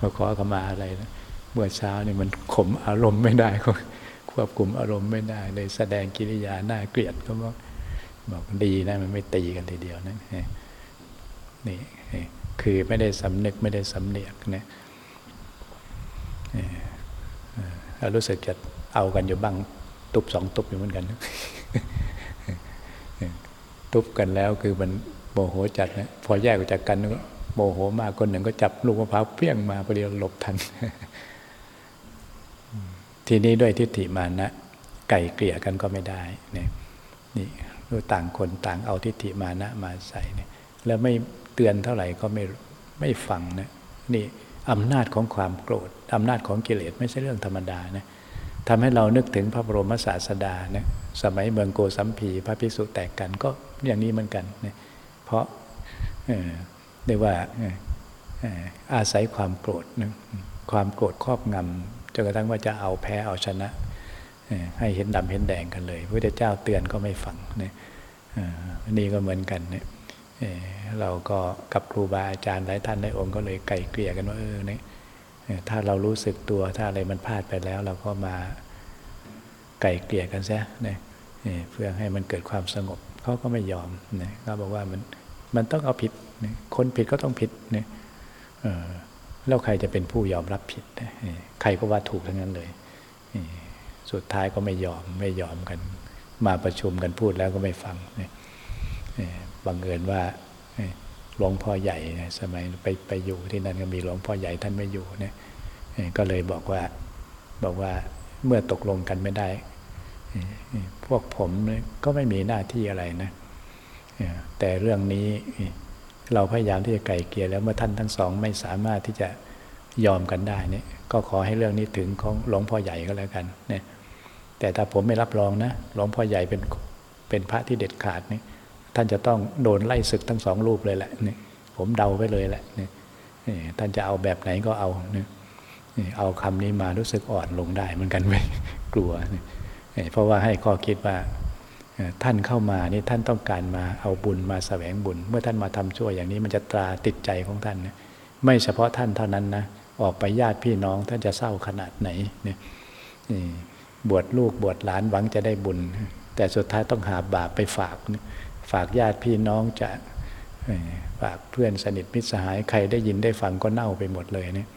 มาขอขมาอะไรนะเมื่อเช้านี่มันข่มอารมณ์ไม่ได้ควบคุมอารมณ์ไม่ได้เลยแสดงกิริยาหน้าเกลียดก็บอกบอกดีนะมันไม่ตีกันทีเดียวนะนี่คือไม่ได้สำนึกไม่ได้สำเนียกนะเรารู้สึกจะเอากันอยู่บ้างตุบสองตุบอยู่เหมือนกัน ตุบกันแล้วคือมัน โมโหจัดนะพอแยกออกจากกันก็โมโหมากคนหนึ่งก็จับลูกมะพร้าวเพี้ยงมาพอดีหลบทัน ทีนี้ด้วยทิฏฐิมานะ ไก่เกลี่ยกันก็ไม่ได้เนี่ยนี่ด้วยต่างคนต่างเอาทิฏฐิมานะมาใส่เนี่ยแล้วไม่เตือนเท่าไหร่ก็ไม่ไม่ฟังนะนี่อำนาจของความโกรธอำนาจของกิเลสไม่ใช่เรื่องธรรมดานะทำให้เรานึกถึงพระบรมศาสดานะสมัยเมืองโกสัมพี พระภิกษุแตกกันก็อย่างนี้เหมือนกันนะ เพราะเรียกว่าอาศัยความโกรธนะความโกรธครอบงำจนกระทั่งว่าจะเอาแพ้เอาชนะ ให้เห็นดำเห็นแดงกันเลยพระเจ้าเตือนก็ไม่ฟังนี่ยนี่ก็เหมือนกันเนี่ยเราก็กับครูบาอาจารย์หลายท่านในองค์ก็เลยไก่เกลี่ยกันว่าเออเนี่ยถ้าเรารู้สึกตัวถ้าอะไรมันพลาดไปแล้ว เราก็มาไก่เกลี่ยกันซะเนี่ยเพื่อให้มันเกิดความสงบ เขาก็ไม่ยอมนี่ยเขาบอกว่ามันมันต้องเอาผิดคนผิดก็ต้องผิดเนี่ยแล้วใครจะเป็นผู้ยอมรับผิดใครก็ว่าถูกทั้งนั้นเลยสุดท้ายก็ไม่ยอมไม่ยอมกัน มาประชุมกันพูดแล้วก็ไม่ฟังนี่ยบังเอิญว่าหลวงพ่อใหญ่สมัยไปไปอยู่ที่นั่นก็มีหลวงพ่อใหญ่ท่านไม่อยู่นี่ยก็เลยบอกว่าบอกว่าเมื่อตกลงกันไม่ได้ พวกผมก็ไม่มีหน้าที่อะไรนะ แต่เรื่องนี้เราพยายามที่จะไกลเกลี่ยแล้วเมื่อท่านทั้งสองไม่สามารถที่จะยอมกันได้เนี่ยก็ขอให้เรื่องนี้ถึงของหลวงพ่อใหญ่ก็แล้วกันเนี่ยแต่ถ้าผมไม่รับรองนะหลวงพ่อใหญ่เป็นเป็นพระที่เด็ดขาดนี่ท่านจะต้องโดนไล่ศึกทั้งสองรูปเลยแหละนี่ผมเดาไปเลยแหละนี่ท่านจะเอาแบบไหนก็เอาเนี่ยเอาคำนี้มารู้สึกอ่อนลงได้เหมือนกันไหมกลัวนี่ เพราะว่าให้ข้อคิดว่าท่านเข้ามานี่ท่านต้องการมาเอาบุญมาแสวงบุญ เมื่อท่านมาทำชั่วอย่างนี้มันจะตราติดใจของท่านนะไม่เฉพาะท่านเท่านั้นนะออกไปญาติพี่น้องท่านจะเศร้าขนาดไหนเนี่ยบวชลูกบวชหลานหวังจะได้บุญ แต่สุดท้ายต้องหาบาปไปฝาก ฝากญาติพี่น้องจะฝากเพื่อนสนิทมิตรสหายใครได้ยินได้ฟังก็เน่าไปหมดเลยเนี่ย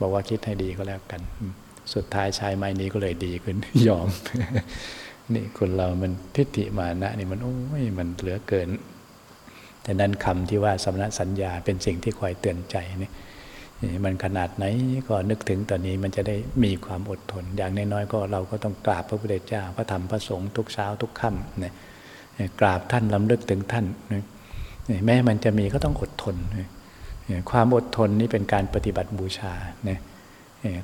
บอกว่าคิดให้ดีก็แล้วกัน สุดท้ายชายไม้นี้ก็เลยดีขึ้นยอม นี่คนเรามันทิฏฐิมานะนี่มันโอ้ยมันเหลือเกินแต่นั้นคำที่ว่าสมณสัญญาเป็นสิ่งที่คอยเตือนใจนี่มันขนาดไหนก็นึกถึงตอนนี้มันจะได้มีความอดทน อย่างน้อยๆก็เราก็ต้องกราบพระพุทธเจ้าพระธรรมพระสงฆ์ทุกเช้าทุกค่ำเนี่ยกราบท่านลำลึกถึงท่านแม้มันจะมีก็ต้องอดทน ความอดทนนี้เป็นการปฏิบัติบูชาเนี่ย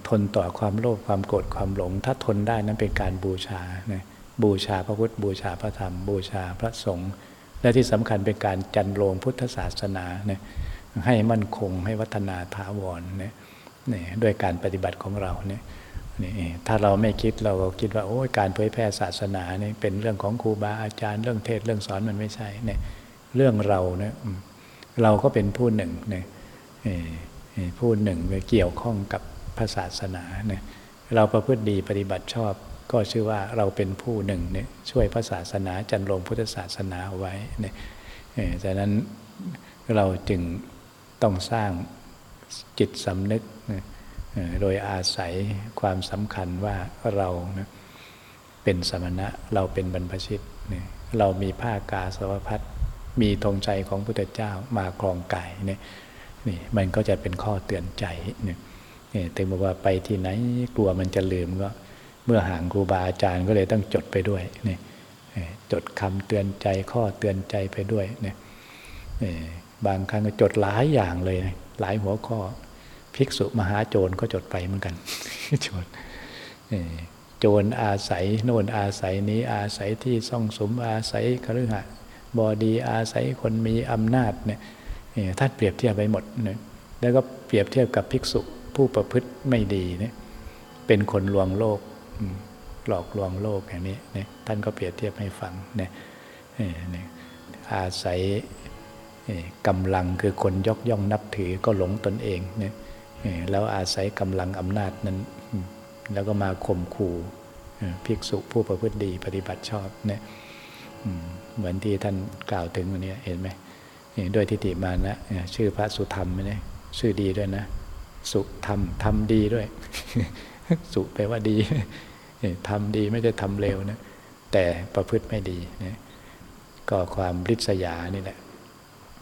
ทนต่อความโลภความโกรธความหลง ถ้าทนได้นั้นเป็นการบูชาบูชาพระพุทธบูชาพระธรรม บูชาพระสงฆ์และที่สำคัญเป็นการจันโรงพุทธศาสนาให้มั่นคงให้วัฒนาถาวรเนี่ยนี่ด้วยการปฏิบัติของเราเนี่ยนี่ถ้าเราไม่คิดเราก็คิดว่าโอ้ยการเผยแพร่ศาสนาเนี่ยเป็นเรื่องของครูบาอาจารย์เรื่องเทศเรื่องสอนมันไม่ใช่เนี่ยเรื่องเราเนี่ยเราก็เป็นผู้หนึ่งเนี่ยผู้หนึ่งเกี่ยวข้องกับ พระศาสนาเนี่ยเราประพฤติดีปฏิบัติชอบก็ชื่อว่าเราเป็นผู้หนึ่งเนี่ยช่วยพระศาสนาจันรงพุทธศาสนาเอาไว้เนี่ยจากนั้นเราจึงต้องสร้างจิตสำนึก โดยอาศัยความสำคัญว่าเราเป็นสมณะเราเป็นบรรพชิต เรามีผ้ากาสวพัดมีธงใจของพุทธเจ้ามาครองกายเนี่ยนี่มันก็จะเป็นข้อเตือนใจเนี่ย ถึงบอกว่าไปที่ไหนกลัวมันจะลืมก็ เมื่อห่างครูบาอาจารย์ก็เลยต้องจดไปด้วยนี่จดคำเตือนใจข้อเตือนใจไปด้วยเนี่ยบางครั้งก็จดหลายอย่างเลยหลายหัวข้อภิกษุมหาโจรก็จดไปเหมือนกันจดโจรอาศัยโน่นอาศัยนี้อาศัยที่ซ่องสมอาศัยคฤหะบอดีอาศัยคนมีอำนาจเนี่ยท่านเปรียบเทียบไปหมดเนี่ยแล้วก็เปรียบเทียบกับภิกษุ ผู้ประพฤติไม่ดีเนี่ยเป็นคนลวงโลก หลอกลวงโลกอย่างนี้เนี่ยท่านก็เปรียบเทียบให้ฟังเนี่ยอาศัยกำลังคือคนยกย่องนับถือก็หลงตนเองเนี่ยแล้วอาศัยกำลังอำนาจนั้น แล้วก็มาข่มขู่ภิกษุผู้ประพฤติดีปฏิบัติชอบเนี่ยเหมือนที่ท่านกล่าวถึงวันนี้เห็นไหมด้วยทิฏฐิมานะชื่อพระสุธรรมไหมเนี่ยชื่อดีด้วยนะ สุธรรมทำดีด้วย สุแปลว่าดีทำดีไม่ได้ทำเร็วนะแต่ประพฤติไม่ดีนะก็ความริษยานี่แหละ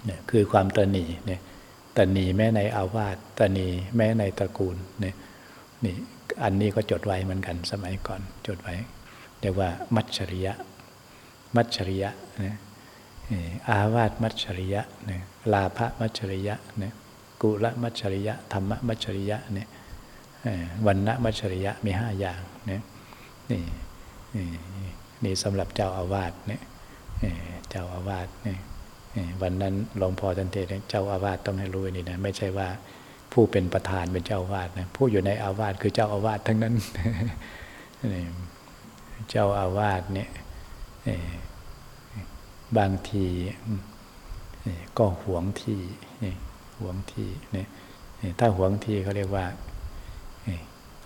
เนี่ยคือความตนีเนี่ยตนีแม้ในอาวาสตนีแม้ในตระกูลเนี่ยนี่อันนี้ก็จดไว้เหมือนกันสมัยก่อนจดไว้เรียกว่า มัจฉริยะ มัจฉริยะนะอาวาสมัจฉริยะนี่ยลาภมัจฉริยะนี่ย กุละมัจฉริยะธรรมมัจฉริยะเนี่ยวันณะมัจฉริยะมีห้าอย่างเนี่ยนี่นี่สำหรับเจ้าอาวาสเนี่ยเจ้าอาวาสเนี่ยวันนั้นหลวงพ่อทันเทศเจ้าอาวาสต้องให้รู้นี่นะไม่ใช่ว่าผู้เป็นประธานเป็นเจ้าอาวาสนะผู้อยู่ในอาวาสคือเจ้าอาวาสทั้งนั้นเจ้าอาวาสเนี่ยบางทีก็หวงที่ วงที่เนี่ยถ้าหวงที่เขาเรียกว่า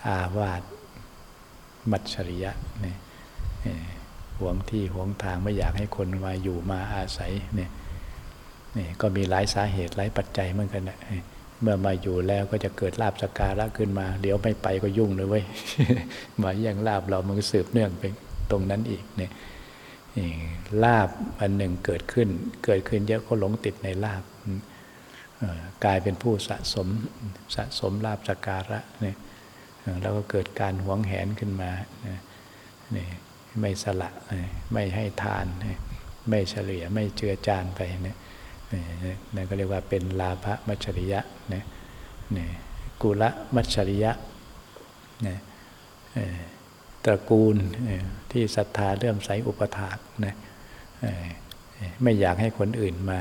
อาวาสมัจฉริยะเนี่ยหวงที่หวงทางไม่อยากให้คนมาอยู่มาอาศัยเนี่ยนี่ก็มีหลายสาเหตุหลายปัจจัยเหมือนกันนะเมื่อมาอยู่แล้วก็จะเกิดลาบสการะขึ้นมา เดี๋ยวไม่ไปก็ยุ่งเลยเว้ยมาอย่างลาบเรามันสืบเนื่องไปตรงนั้นอีกเนี่ยลาบอันหนึ่งเกิดขึ้น เกิดขึ้นเยอะก็หลงติดในลาบ กลายเป็นผู้สะสมสะสมลาบสการะเนี่ยแล้วก็เกิดการหวงแหนขึ้นมานี่ไม่สละไม่ให้ทาน ไม่เฉลี่ยไม่เจือจานไปเนี่ยนั่ก็เรียกว่าเป็นลาภมัชริยะเนี่ยกุละมัชริยะเนี่ยตระกูลที่ศรัทธาเริ่มใสอุปถากนะไม่อยากให้คนอื่นมา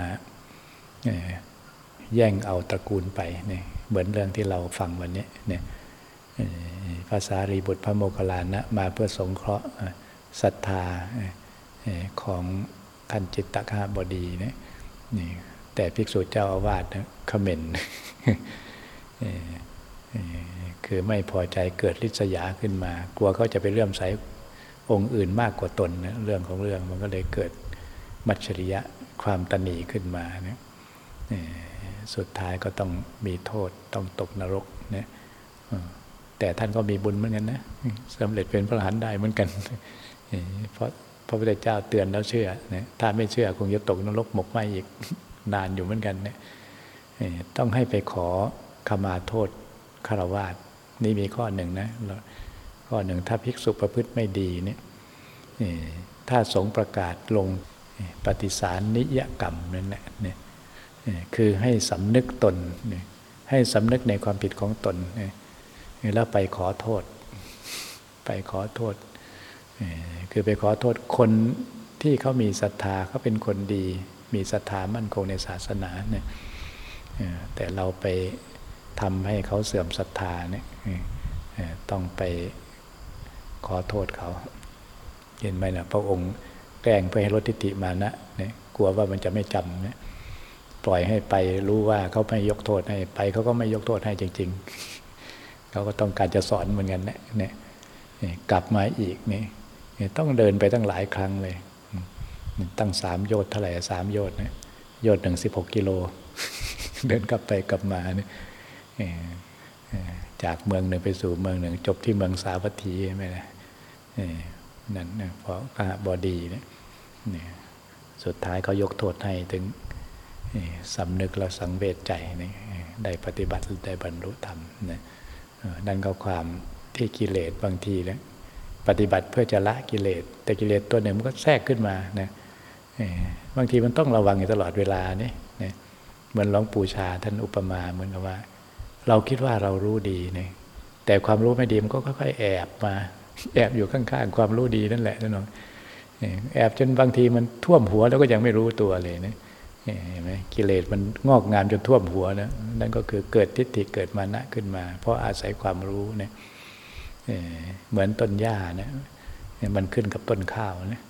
แย่งเอาตระกูลไปเนี่ยเหมือนเรื่องที่เราฟังวันนี้เนี่ยภาษารีบุตรพระโมคคัลลานะมาเพื่อสงเคราะห์ศรัทธาของท่านจิตตะคาบดีเนี่ยนี่แต่ภิกษุเจ้าอาวาสเขม่นคือไม่พอใจเกิดริษยาขึ้นมา กลัวเขาจะไปเลื่อมใสองค์อื่นมากกว่าตนนะเรื่องของเรื่องมันก็เลยเกิดมัจฉริยะความตนีขึ้นมาเนี่ย สุดท้ายก็ต้องมีโทษต้องตกนรกนี่ยแต่ท่านก็มีบุญเหมือนกันนะสำเร็จเป็นพระอรหันต์ได้เหมือนกันเพราะพระพุทธเจ้าเตือนแล้วเชื่อนะถ้าไม่เชื่อคงจะตกนรกหมกไหมอีกนานอยู่เหมือนกันเนี่ยต้องให้ไปขอขมาโทษคารวาสนี่มีข้อหนึ่งนะข้อหนึ่งถ้าภิกษุประพฤติไม่ดีเนี่ยถ้าสงประกาศลงปฏิสารนิยกรรมนั่นแหละเนี่ย คือให้สำนึกตน ให้สำนึกในความผิดของตน แล้วไปขอโทษ ไปขอโทษ คือไปขอโทษคนที่เขามีศรัทธาเขาเป็นคนดี มีศรัทธามั่นคงในศาสนาเนี่ยแต่เราไปทำให้เขาเสื่อมศรัทธาเนี่ยต้องไปขอโทษเขา เห็นไหมนะพระองค์แกล้งเพื่อให้ลดทิฏฐิมานะเนี่ยกลัวว่ามันจะไม่จำเนี่ย ปล่อยให้ไปรู้ว่าเขาไม่ยกโทษให้ไปเขาก็ไม่ยกโทษให้จริง ๆเขาก็ต้องการจะสอนเหมือนกันเนี่ยกลับมาอีกนี่ต้องเดินไปตั้งหลายครั้งเลย ตั้งสามโยชน์เท่าไหร่สามโยชน์เนี่ยโยชน์หนึ่งสิบหกกิโล เดินกลับไปกลับมาเนี่ยจากเมืองหนึ่งไปสู่เมืองหนึ่ง จบที่เมืองสาวัตถีใช่ไหมนะนั่นเพราะขบอดีเนี่ยสุดท้ายเขายกโทษให้ถึง สำนึกและสังเวชใจนี่ได้ปฏิบัติได้บรรลุธรรมนะนั่นก็ความที่กิเลสบางทีแล้วปฏิบัติเพื่อจะละกิเลส แต่กิเลสตัวหนึ่งมันก็แทรกขึ้นมานะบางทีมันต้องระวังอยู่ตลอดเวลานี่เหมือนหลวงปู่ชาท่านอุปมาเหมือนกับว่า เราคิดว่าเรารู้ดีนี่แต่ความรู้ไม่ดีมันก็ค่อยๆแอบมา แอบอยู่ข้างๆความรู้ดีนั่นแหละน้องแอบจนบางทีมันท่วมหัวแล้วก็ยังไม่รู้ตัวเลยนะ เห็นไหมกิเลสมันงอกงามจนท่วมหัวนะนั่นก็คือเกิดทิฏฐิเกิดมานะขึ้นมา เพราะอาศัยความรู้เนี่ยเหมือนต้นหญ้านะมันขึ้นกับต้นข้าวนะ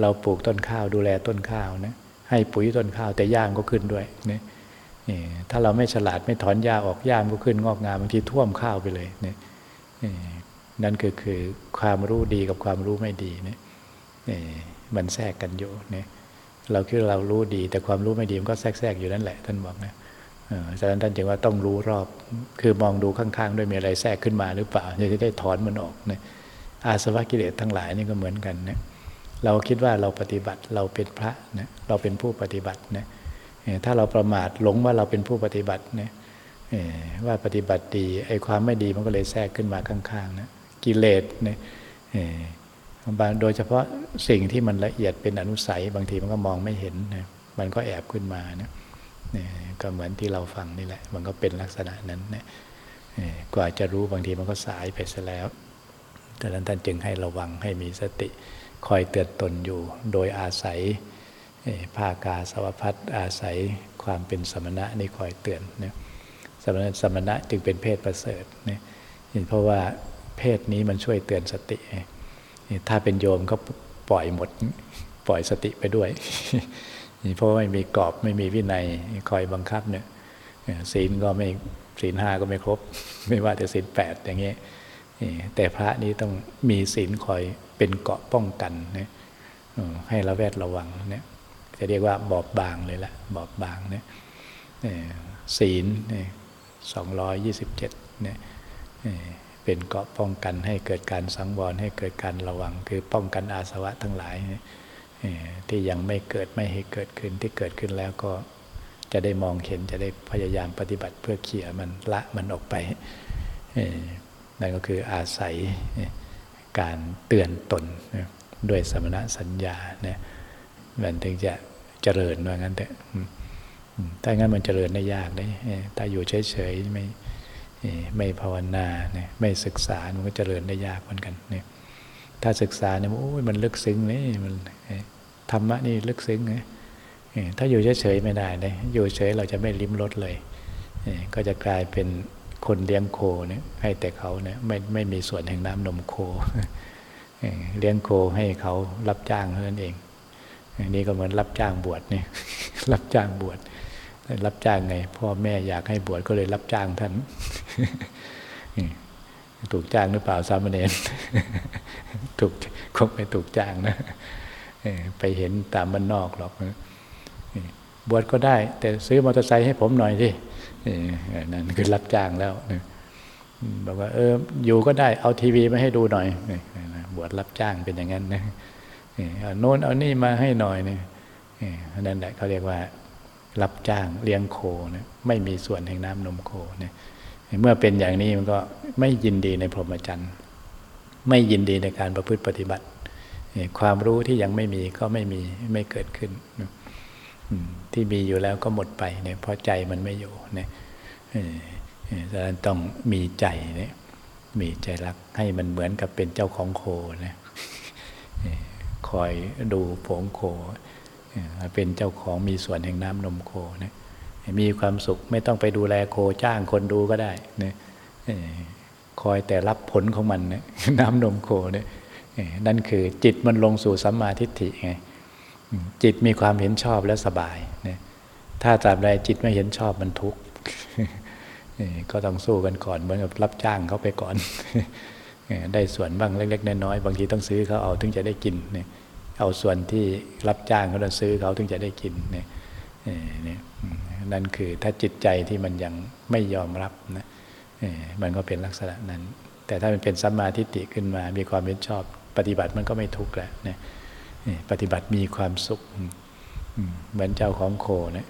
เราปลูกต้นข้าวดูแลต้นข้าวนะให้ปุ๋ยต้นข้าวแต่ย่าก็ขึ้นด้วยเนี่ยถ้าเราไม่ฉลาดไม่ถอนหญ้าออกหญ้าก็ขึ้นงอกงามบางทีท่วมข้าวไปเลยเนี่ยนั่นก็คือความรู้ดีกับความรู้ไม่ดีเนี่ยมันแทรกกันอยู่เนี่ย เราคิดเรารู้ดี แต่ความรู้ไม่ดีมันก็แทรกแทรกอยู่นั่นแหละ ท่านบอกนะฉะนั้นท่านจึงว่าต้องรู้รอบ คือมองดูข้างๆ ด้วยมีอะไรแทรกขึ้นมาหรือเปล่าจะได้ถอนมันออกนี่ยอาสวะกิเลสทั้งหลายนี่ก็เหมือนกันนี่ยเราคิดว่าเราปฏิบัติเราเป็นพระนะเราเป็นผู้ปฏิบัตินะถ้าเราประมาทหลงว่าเราเป็นผู้ปฏิบัตินี่ยว่าปฏิบัติดีไอ้ความไม่ดีมันก็เลยแทรกขึ้นมาข้างๆนะกิเลสเนี่ย โดยเฉพาะสิ่งที่มันละเอียดเป็นอนุสัย บางทีมันก็มองไม่เห็นนะมันก็แอบขึ้นมานะก็เหมือนที่เราฟังนี่แหละ มันก็เป็นลักษณะนั้นนะกว่าจะรู้บางทีมันก็สายไปซะแล้วดังนั้นท่านจึงให้ระวังให้มีสติคอยเตือนตนอยู่ โดยอาศัยภากาสวพัฒอาศัยความเป็นสมณะนี่คอยเตือนนะสมณะสมณะจึงเป็นเพศประเสริฐนะเพราะว่าเพศนี้มันช่วยเตือนสติ ถ้าเป็นโยมก็ปล่อยหมด ปล่อยสติไปด้วย เพราะไม่มีกรอบไม่มีวินัยคอยบังคับเนี่ยศีลก็ไม่ศีลห้าก็ไม่ครบ ไม่ว่าจะศีลแปดอย่างเงี้ยแต่พระนี้ต้องมีศีลคอยเป็นเกาะป้องกันนะให้ระแวดระวังเนี่ยจะเรียกว่าบอบบางเลยละบอบบางเนี่ยศีลสองร้อยยี่สิบเจ็ดเนี่ย เป็นเกาะป้องกันให้เกิดการสังวรให้เกิดการระวัง คือป้องกันอาสวะทั้งหลายที่ยังไม่เกิดไม่ให้เกิดขึ้นที่เกิดขึ้นแล้วก็จะได้มองเห็นจะได้พยายามปฏิบัติเพื่อเขี่ยมันละมันออกไปนั่นก็คืออาศัยการเตือนตนด้วยสมณะสัญญาเนี่ยมันถึงจะเจริญว่างั้นแต่ถ้างั้นมันเจริญได้ยากเลยถ้าอยู่เฉยๆไม่ ไม่ภาวนาเนี่ยไม่ศึกษา มันก็เจริญได้ยากเหมือนกันเนี่ยถ้าศึกษาเนี่ยโอ้ยมันลึกซึ้งเลยมันธรรมะนี่ลึกซึ้งเลยถ้าอยู่เฉยๆไม่ได้เลยอยู่เฉยเราจะไม่ลิ้มรสเลย ก็จะกลายเป็นคนเลี้ยงโคเนี่ยให้แต่เขาเนี่ยไม่ไม่มีส่วนแห่งน้ำนมโค เลี้ยงโคให้เขารับจ้างเท่านั้นเอง นี่ก็เหมือนรับจ้างบวชเนี่ยรับจ้างบวช รับจ้างไง พ่อแม่อยากให้บวชก็เลยรับจ้างท่านถูกจ้างหรือเปล่าสามเณรถูกคงไม่ถูกจ้างนะไปเห็นตามบ้านนอกหรอกบวชก็ได้ แต่ซื้อมอเตอร์ไซค์ให้ผมหน่อยสินั่นคือรับจ้างแล้วบอกว่าเอออยู่ก็ได้เอาทีวีมาให้ดูหน่อยบวชรับจ้างเป็นอย่างนั้นนะเอาโน้นเอานี่มาให้หน่อยนี่นั่นแหละเขาเรียกว่า รับจ้างเลี้ยงโคนะไม่มีส่วนแห่งน้ำนมโคนะเมื่อเป็นอย่างนี้มันก็ไม่ยินดีในพรหมจรรย์ ไม่ยินดีในการประพฤติปฏิบัติ ความรู้ที่ยังไม่มีก็ไม่มีไม่เกิดขึ้น ที่มีอยู่แล้วก็หมดไปเนี่ยเพราะใจมันไม่อยู่เนี่ยดังนั้นต้องมีใจเนี่ยมีใจรักให้มันเหมือนกับเป็นเจ้าของโคนะคอยดูผงโค เป็นเจ้าของมีส่วนแห่งน้ำนมโคนะมีความสุขไม่ต้องไปดูแลโคจ้างคนดูก็ได้นะคอยแต่รับผลของมันนะน้ำนมโคเนี่ยนั่นคือจิตมันลงสู่สัมมาทิฏฐิไงจิตมีความเห็นชอบและสบายนะถ้าตราบใดจิตไม่เห็นชอบมันทุกข์ก็ต้องสู้กันก่อนเหมือนกับรับจ้างเขาไปก่อน ได้ส่วนบ้างเล็กๆน้อยๆบางทีต้องซื้อเขาเอาถึงจะได้กินเนี่ย เอาส่วนที่รับจ้างเขาจะซื้อเขาถึงจะได้กินเนี่ยนี่นั่นคือถ้าจิตใจที่มันยังไม่ยอมรับนะมันก็เป็นลักษณะนั้น แต่ถ้ามันเป็นสัมมาทิฏฐิขึ้นมา มีความเห็นชอบ ปฏิบัติมันก็ไม่ทุกข์แล้วนะปฏิบัติมีความสุขเหมือนเจ้าของโคนะ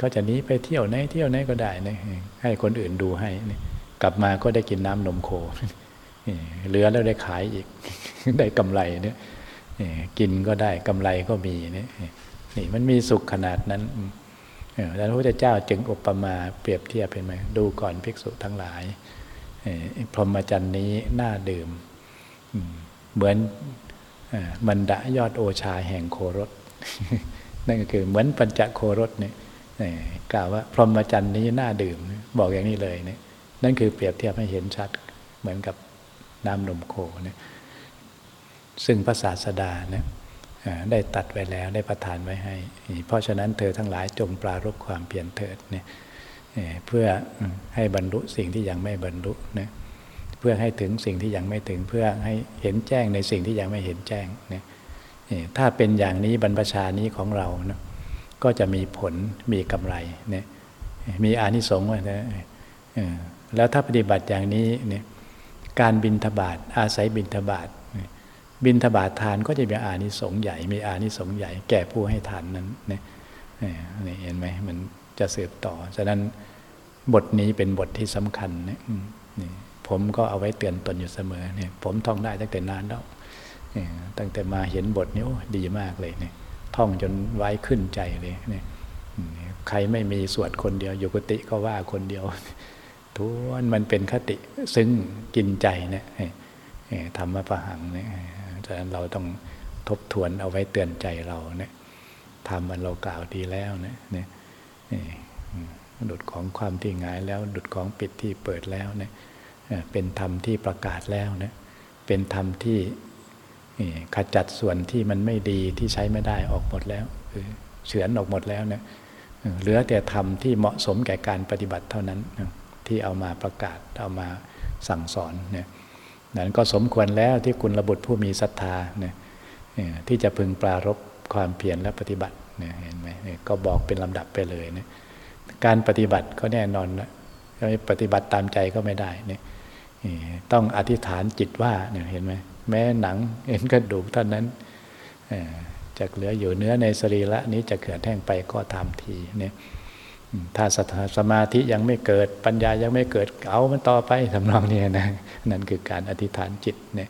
ก็จะนี้ไปเที่ยวไหนเที่ยวไหนก็ได้นะให้คนอื่นดูให้กลับมาก็ได้กินน้ำนมโคเหลือแล้วได้ขายอีกได้กำไรเนี่ย กินก็ได้กำไรก็มีนี่นี่มันมีสุขขนาดนั้นแล้วพระพุทธเจ้าจึงอุปมาเปรียบเทียบเป็นไหมดูก่อนภิกษุทั้งหลายพรหมจรรย์นี้น่าดื่ม เหมือนมันดะยอดโอชาแห่งโครสนั่นก็คือเหมือนปัญจโครสเนี่ยกล่าวว่าพรหมจรรย์นี้น่าดื่ม บอกอย่างนี้เลยเนี่ยนั่นคือเปรียบเทียบให้เห็นชัดเหมือนกับน้ำนมโคเนี่ย ซึ่งพระศาสดาเนี่ยได้ตัดไว้แล้วได้ประทานไว้ให้ เพราะฉะนั้นเธอทั้งหลายจงปรารบความเปลี่ยนเถิดเนี่ยเพื่อให้บรรลุสิ่งที่ยังไม่บรรลุนะเพื่อให้ถึงสิ่งที่ยังไม่ถึงเพื่อให้เห็นแจ้งในสิ่งที่ยังไม่เห็นแจ้งเนี่ยถ้าเป็นอย่างนี้บรรพชานี้ของเรานะก็จะมีผลมีกำไรเนี่ยมีอานิสงส์นะแล้วถ้าปฏิบัติอย่างนี้เนี่ยการบินทบาทอาศัยบินทบาท บินทบาททานก็จะมีอานิสงส์ใหญ่ มีอานิสงส์ใหญ่แก่ผู้ให้ทานนั้นเนี่ยนี่เห็นไหมมันจะสืบต่อ ฉะนั้นบทนี้เป็นบทที่สำคัญนะนี่ผมก็เอาไว้เตือนตนอยู่เสมอเนี่ยผมท่องได้ตั้งแต่นานแล้วตั้งแต่มาเห็นบทนี้ดีมากเลยเนี่ยท่องจนไว้ขึ้นใจเลยเนี่ยใครไม่มีสวดคนเดียวอยู่กติก็ว่าคนเดียวทุนมันเป็นคติ ซึ่งกินใจเนี่ยธรรมะประหังเนี่ยะนั้นเราต้องทบทวนเอาไว้เตือนใจเราเนี่ยทำมันเรากล่าวดีแล้วเนี่ยเนี่ยดุดของความที่งายแล้ว ดุดของปิดที่เปิดแล้วเนี่ยเป็นธรรมที่ประกาศแล้วเนี่ยเป็นธรรมที่ขจัดส่วนที่มันไม่ดีที่ใช้ไม่ได้ออกหมดแล้วเฉือนออกหมดแล้วเนี่ยเหลือแต่ธรรมที่เหมาะสมแก่การปฏิบัติเท่านั้นที่เอามาประกาศเอามาสั่งสอนเนี่ย นั้นก็สมควรแล้วที่คุณระบุผู้มีศรัทธาเนี่ยที่จะพึงปรารบความเพียรและปฏิบัติเนี่ยเห็นไหมก็บอกเป็นลำดับไปเลยเนี่ยการปฏิบัติก็แน่นอนนะปฏิบัติตามใจก็ไม่ได้เนี่ยต้องอธิษฐานจิตว่าเนี่ยเห็นไหมแม้หนังเห็นกระดูกเท่านั้นจะจะเหลืออยู่เนื้อในสรีระนี้จะเกิดแห้งไปก็ตามทีเนี่ย ถ้าสมาธิยังไม่เกิดปัญญายังไม่เกิดเอามันต่อไปทำนองนี้นะนั่นคือการอธิษฐานจิตเนี่ย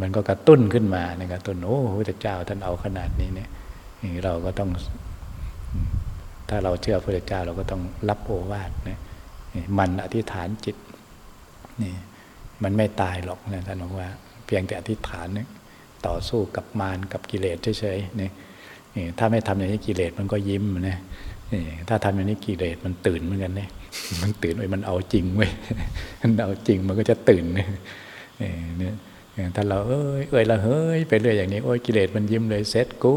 มันก็กระตุ้นขึ้นมานะกระตุ้นโอ้พระเจ้าท่านเอาขนาดนี้เนี่ยเราก็ต้อง ถ้าเราเชื่อพระเจ้าเราก็ต้องรับโอวาทนะมันอธิษฐานจิตนี่มันไม่ตายหรอกนะท่านบอกว่า เพียงแต่อธิษฐานนี่ยต่อสู้กับมารกับกิเลสเฉยๆนี่ถ้าไม่ทำอย่างนี้กิเลสมันก็ยิ้มนะ ถ้าทำอย่างนี้กิเลสมันตื่นเหมือนกันเนี่ยมันตื่นไว้มันเอาจริงเว้ยมันเอาจริงมันก็จะตื่นเนี่ยถ้าเราเอ้ยเอ้ยละเฮ้ยไปเรื่อยอย่างนี้โอ้ยกิเลสมันยิ้มเลยเซ็ตกู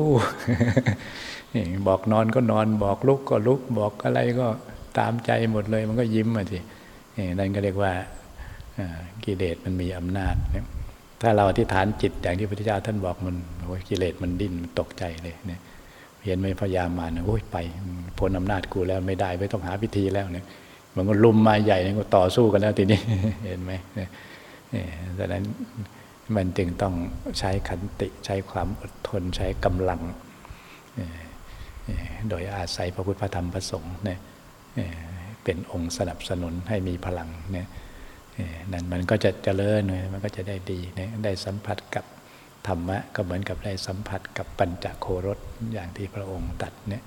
บอกนอนก็นอนบอกลุกก็ลุกบอกอะไรก็ตามใจหมดเลยมันก็ยิ้มมาทีนั่นก็เรียกว่ากิเลสมันมีอำนาจถ้าเราอธิษฐานจิตอย่างที่พระพุทธเจ้าท่านบอกมันโอ้ยกิเลสมันดิ้นตกใจเลยเนี่ย เห็นไหมพยามาเนี่ยโอ้ยไปพ้นอำนาจกูแล้วไม่ได้ไม่ต้องหาพิธีแล้วเนี่ยมันก็ลุมมาใหญ่เนี่ยก็ต่อสู้กันแล้วทีนี้เห็นไหมเนี่ยดังนั้นมันจึงต้องใช้ขันติใช้ความอดทนใช้กำลัง โดยอาศัยพระพุทธพระธรรมพระสงฆ์เนี่ยเป็นองค์สนับสนุนให้มีพลังเนี่ยนั่นมันก็จะเจริญเลยมันก็จะได้ดีเนี่ยได้สัมผัสกับ ธรรมะก็เหมือนกับได้สัมผัสกับปัญจโครสอย่างที่พระองค์ตัดเนี่ย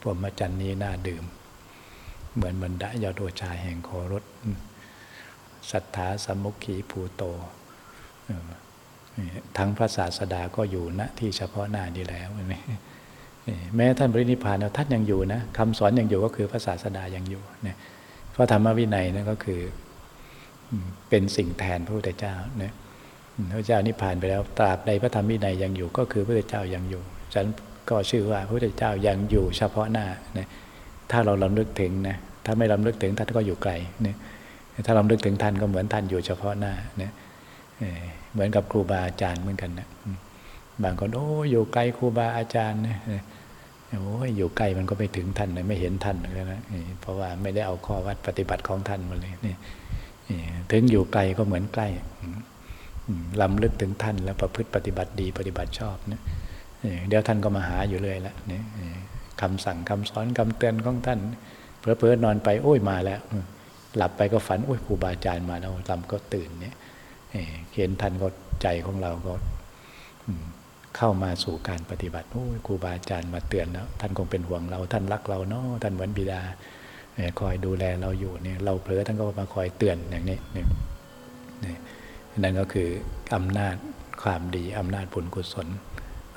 พรหมจรรย์นี้น่าดื่ม เหมือนบรรดายาโดชาแห่งโครสศรัทธาสมุขีภูโต ทั้งพระศาสดาก็อยู่ณที่เฉพาะหน้านี้แล้วแม้ท่านบริณิพานท่านยังอยู่นะคำสอนยังอยู่ก็คือพระศาสดายังอยู่เนี่ยพระธรรมวินัยนั่นก็คือเป็นสิ่งแทนพระพุทธเจ้าเนี่ย พระเจ้านิพพานไปแล้วตราบใดพระธรรมวินัยยังอยู่ ก็คือพระพุทธเจ้ายังอยู่ฉันก็ชื่อว่าพระพุทธเจ้ายังอยู่เฉพาะหน้านะถ้าเราลำลึกถึงนะถ้าไม่ลำลึกถึงท่านก็อยู่ไกลเนี่ยถ้าลำลึกถึงท่านก็เหมือนท่านอยู่เฉพาะหน้าเนี่ยเหมือนกับครูบาอาจารย์เหมือนกันนะบางคนโอ้อยู่ไกลครูบาอาจารย์นะโอ้ยอยู่ใกล้มันก็ไม่ถึงท่านเลยไม่เห็นท่านเลยนะเพราะว่าไม่ได้เอาข้อวัดปฏิบัติของท่านมาเลยนี่ถึงอยู่ไกลก็เหมือนใกล้ ลำลึกถึงท่านแล้วประพฤติปฏิบัติดีปฏิบัติชอบเนี่ยเดี๋ยวท่านก็มาหาอยู่เลยละนี่คำสั่งคำสอนคำเตือนของท่านเพอเพอนอนไปโอ้ยมาแล้ว หลับไปก็ฝันโอ้ยครูบาอาจารย์มาแล้วลำก็ตื่นเนี่ยเห็นท่านก็ใจของเราก็เข้ามาสู่การปฏิบัติโอ้ยครูบาอาจารย์มาเตือนแล้วท่านคงเป็นห่วงเรา ท่านรักเราเนาะท่านเหมือนบิดาคอยดูแลเราอยู่เนี่ยเราเผลอท่านก็มาคอยเตือนอย่างนี้นี่ นั่นก็คืออำนาจความดีอำนาจผลกุศล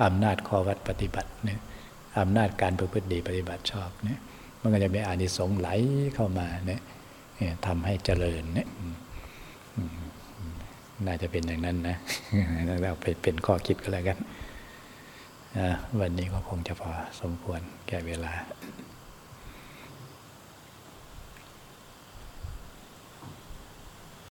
อำนาจข้อวัดปฏิบัติเนี่ยอำนาจการประพฤติดีปฏิบัติชอบเนี่ยมันก็จะมีอานิสงส์ไหลเข้ามาเนี่ยทำให้เจริญเนี่ยน่าจะเป็นอย่างนั้นนะเราไปเป็นข้อคิดก็แล้วกัน วันนี้ก็คงจะพอสมควรแก่เวลา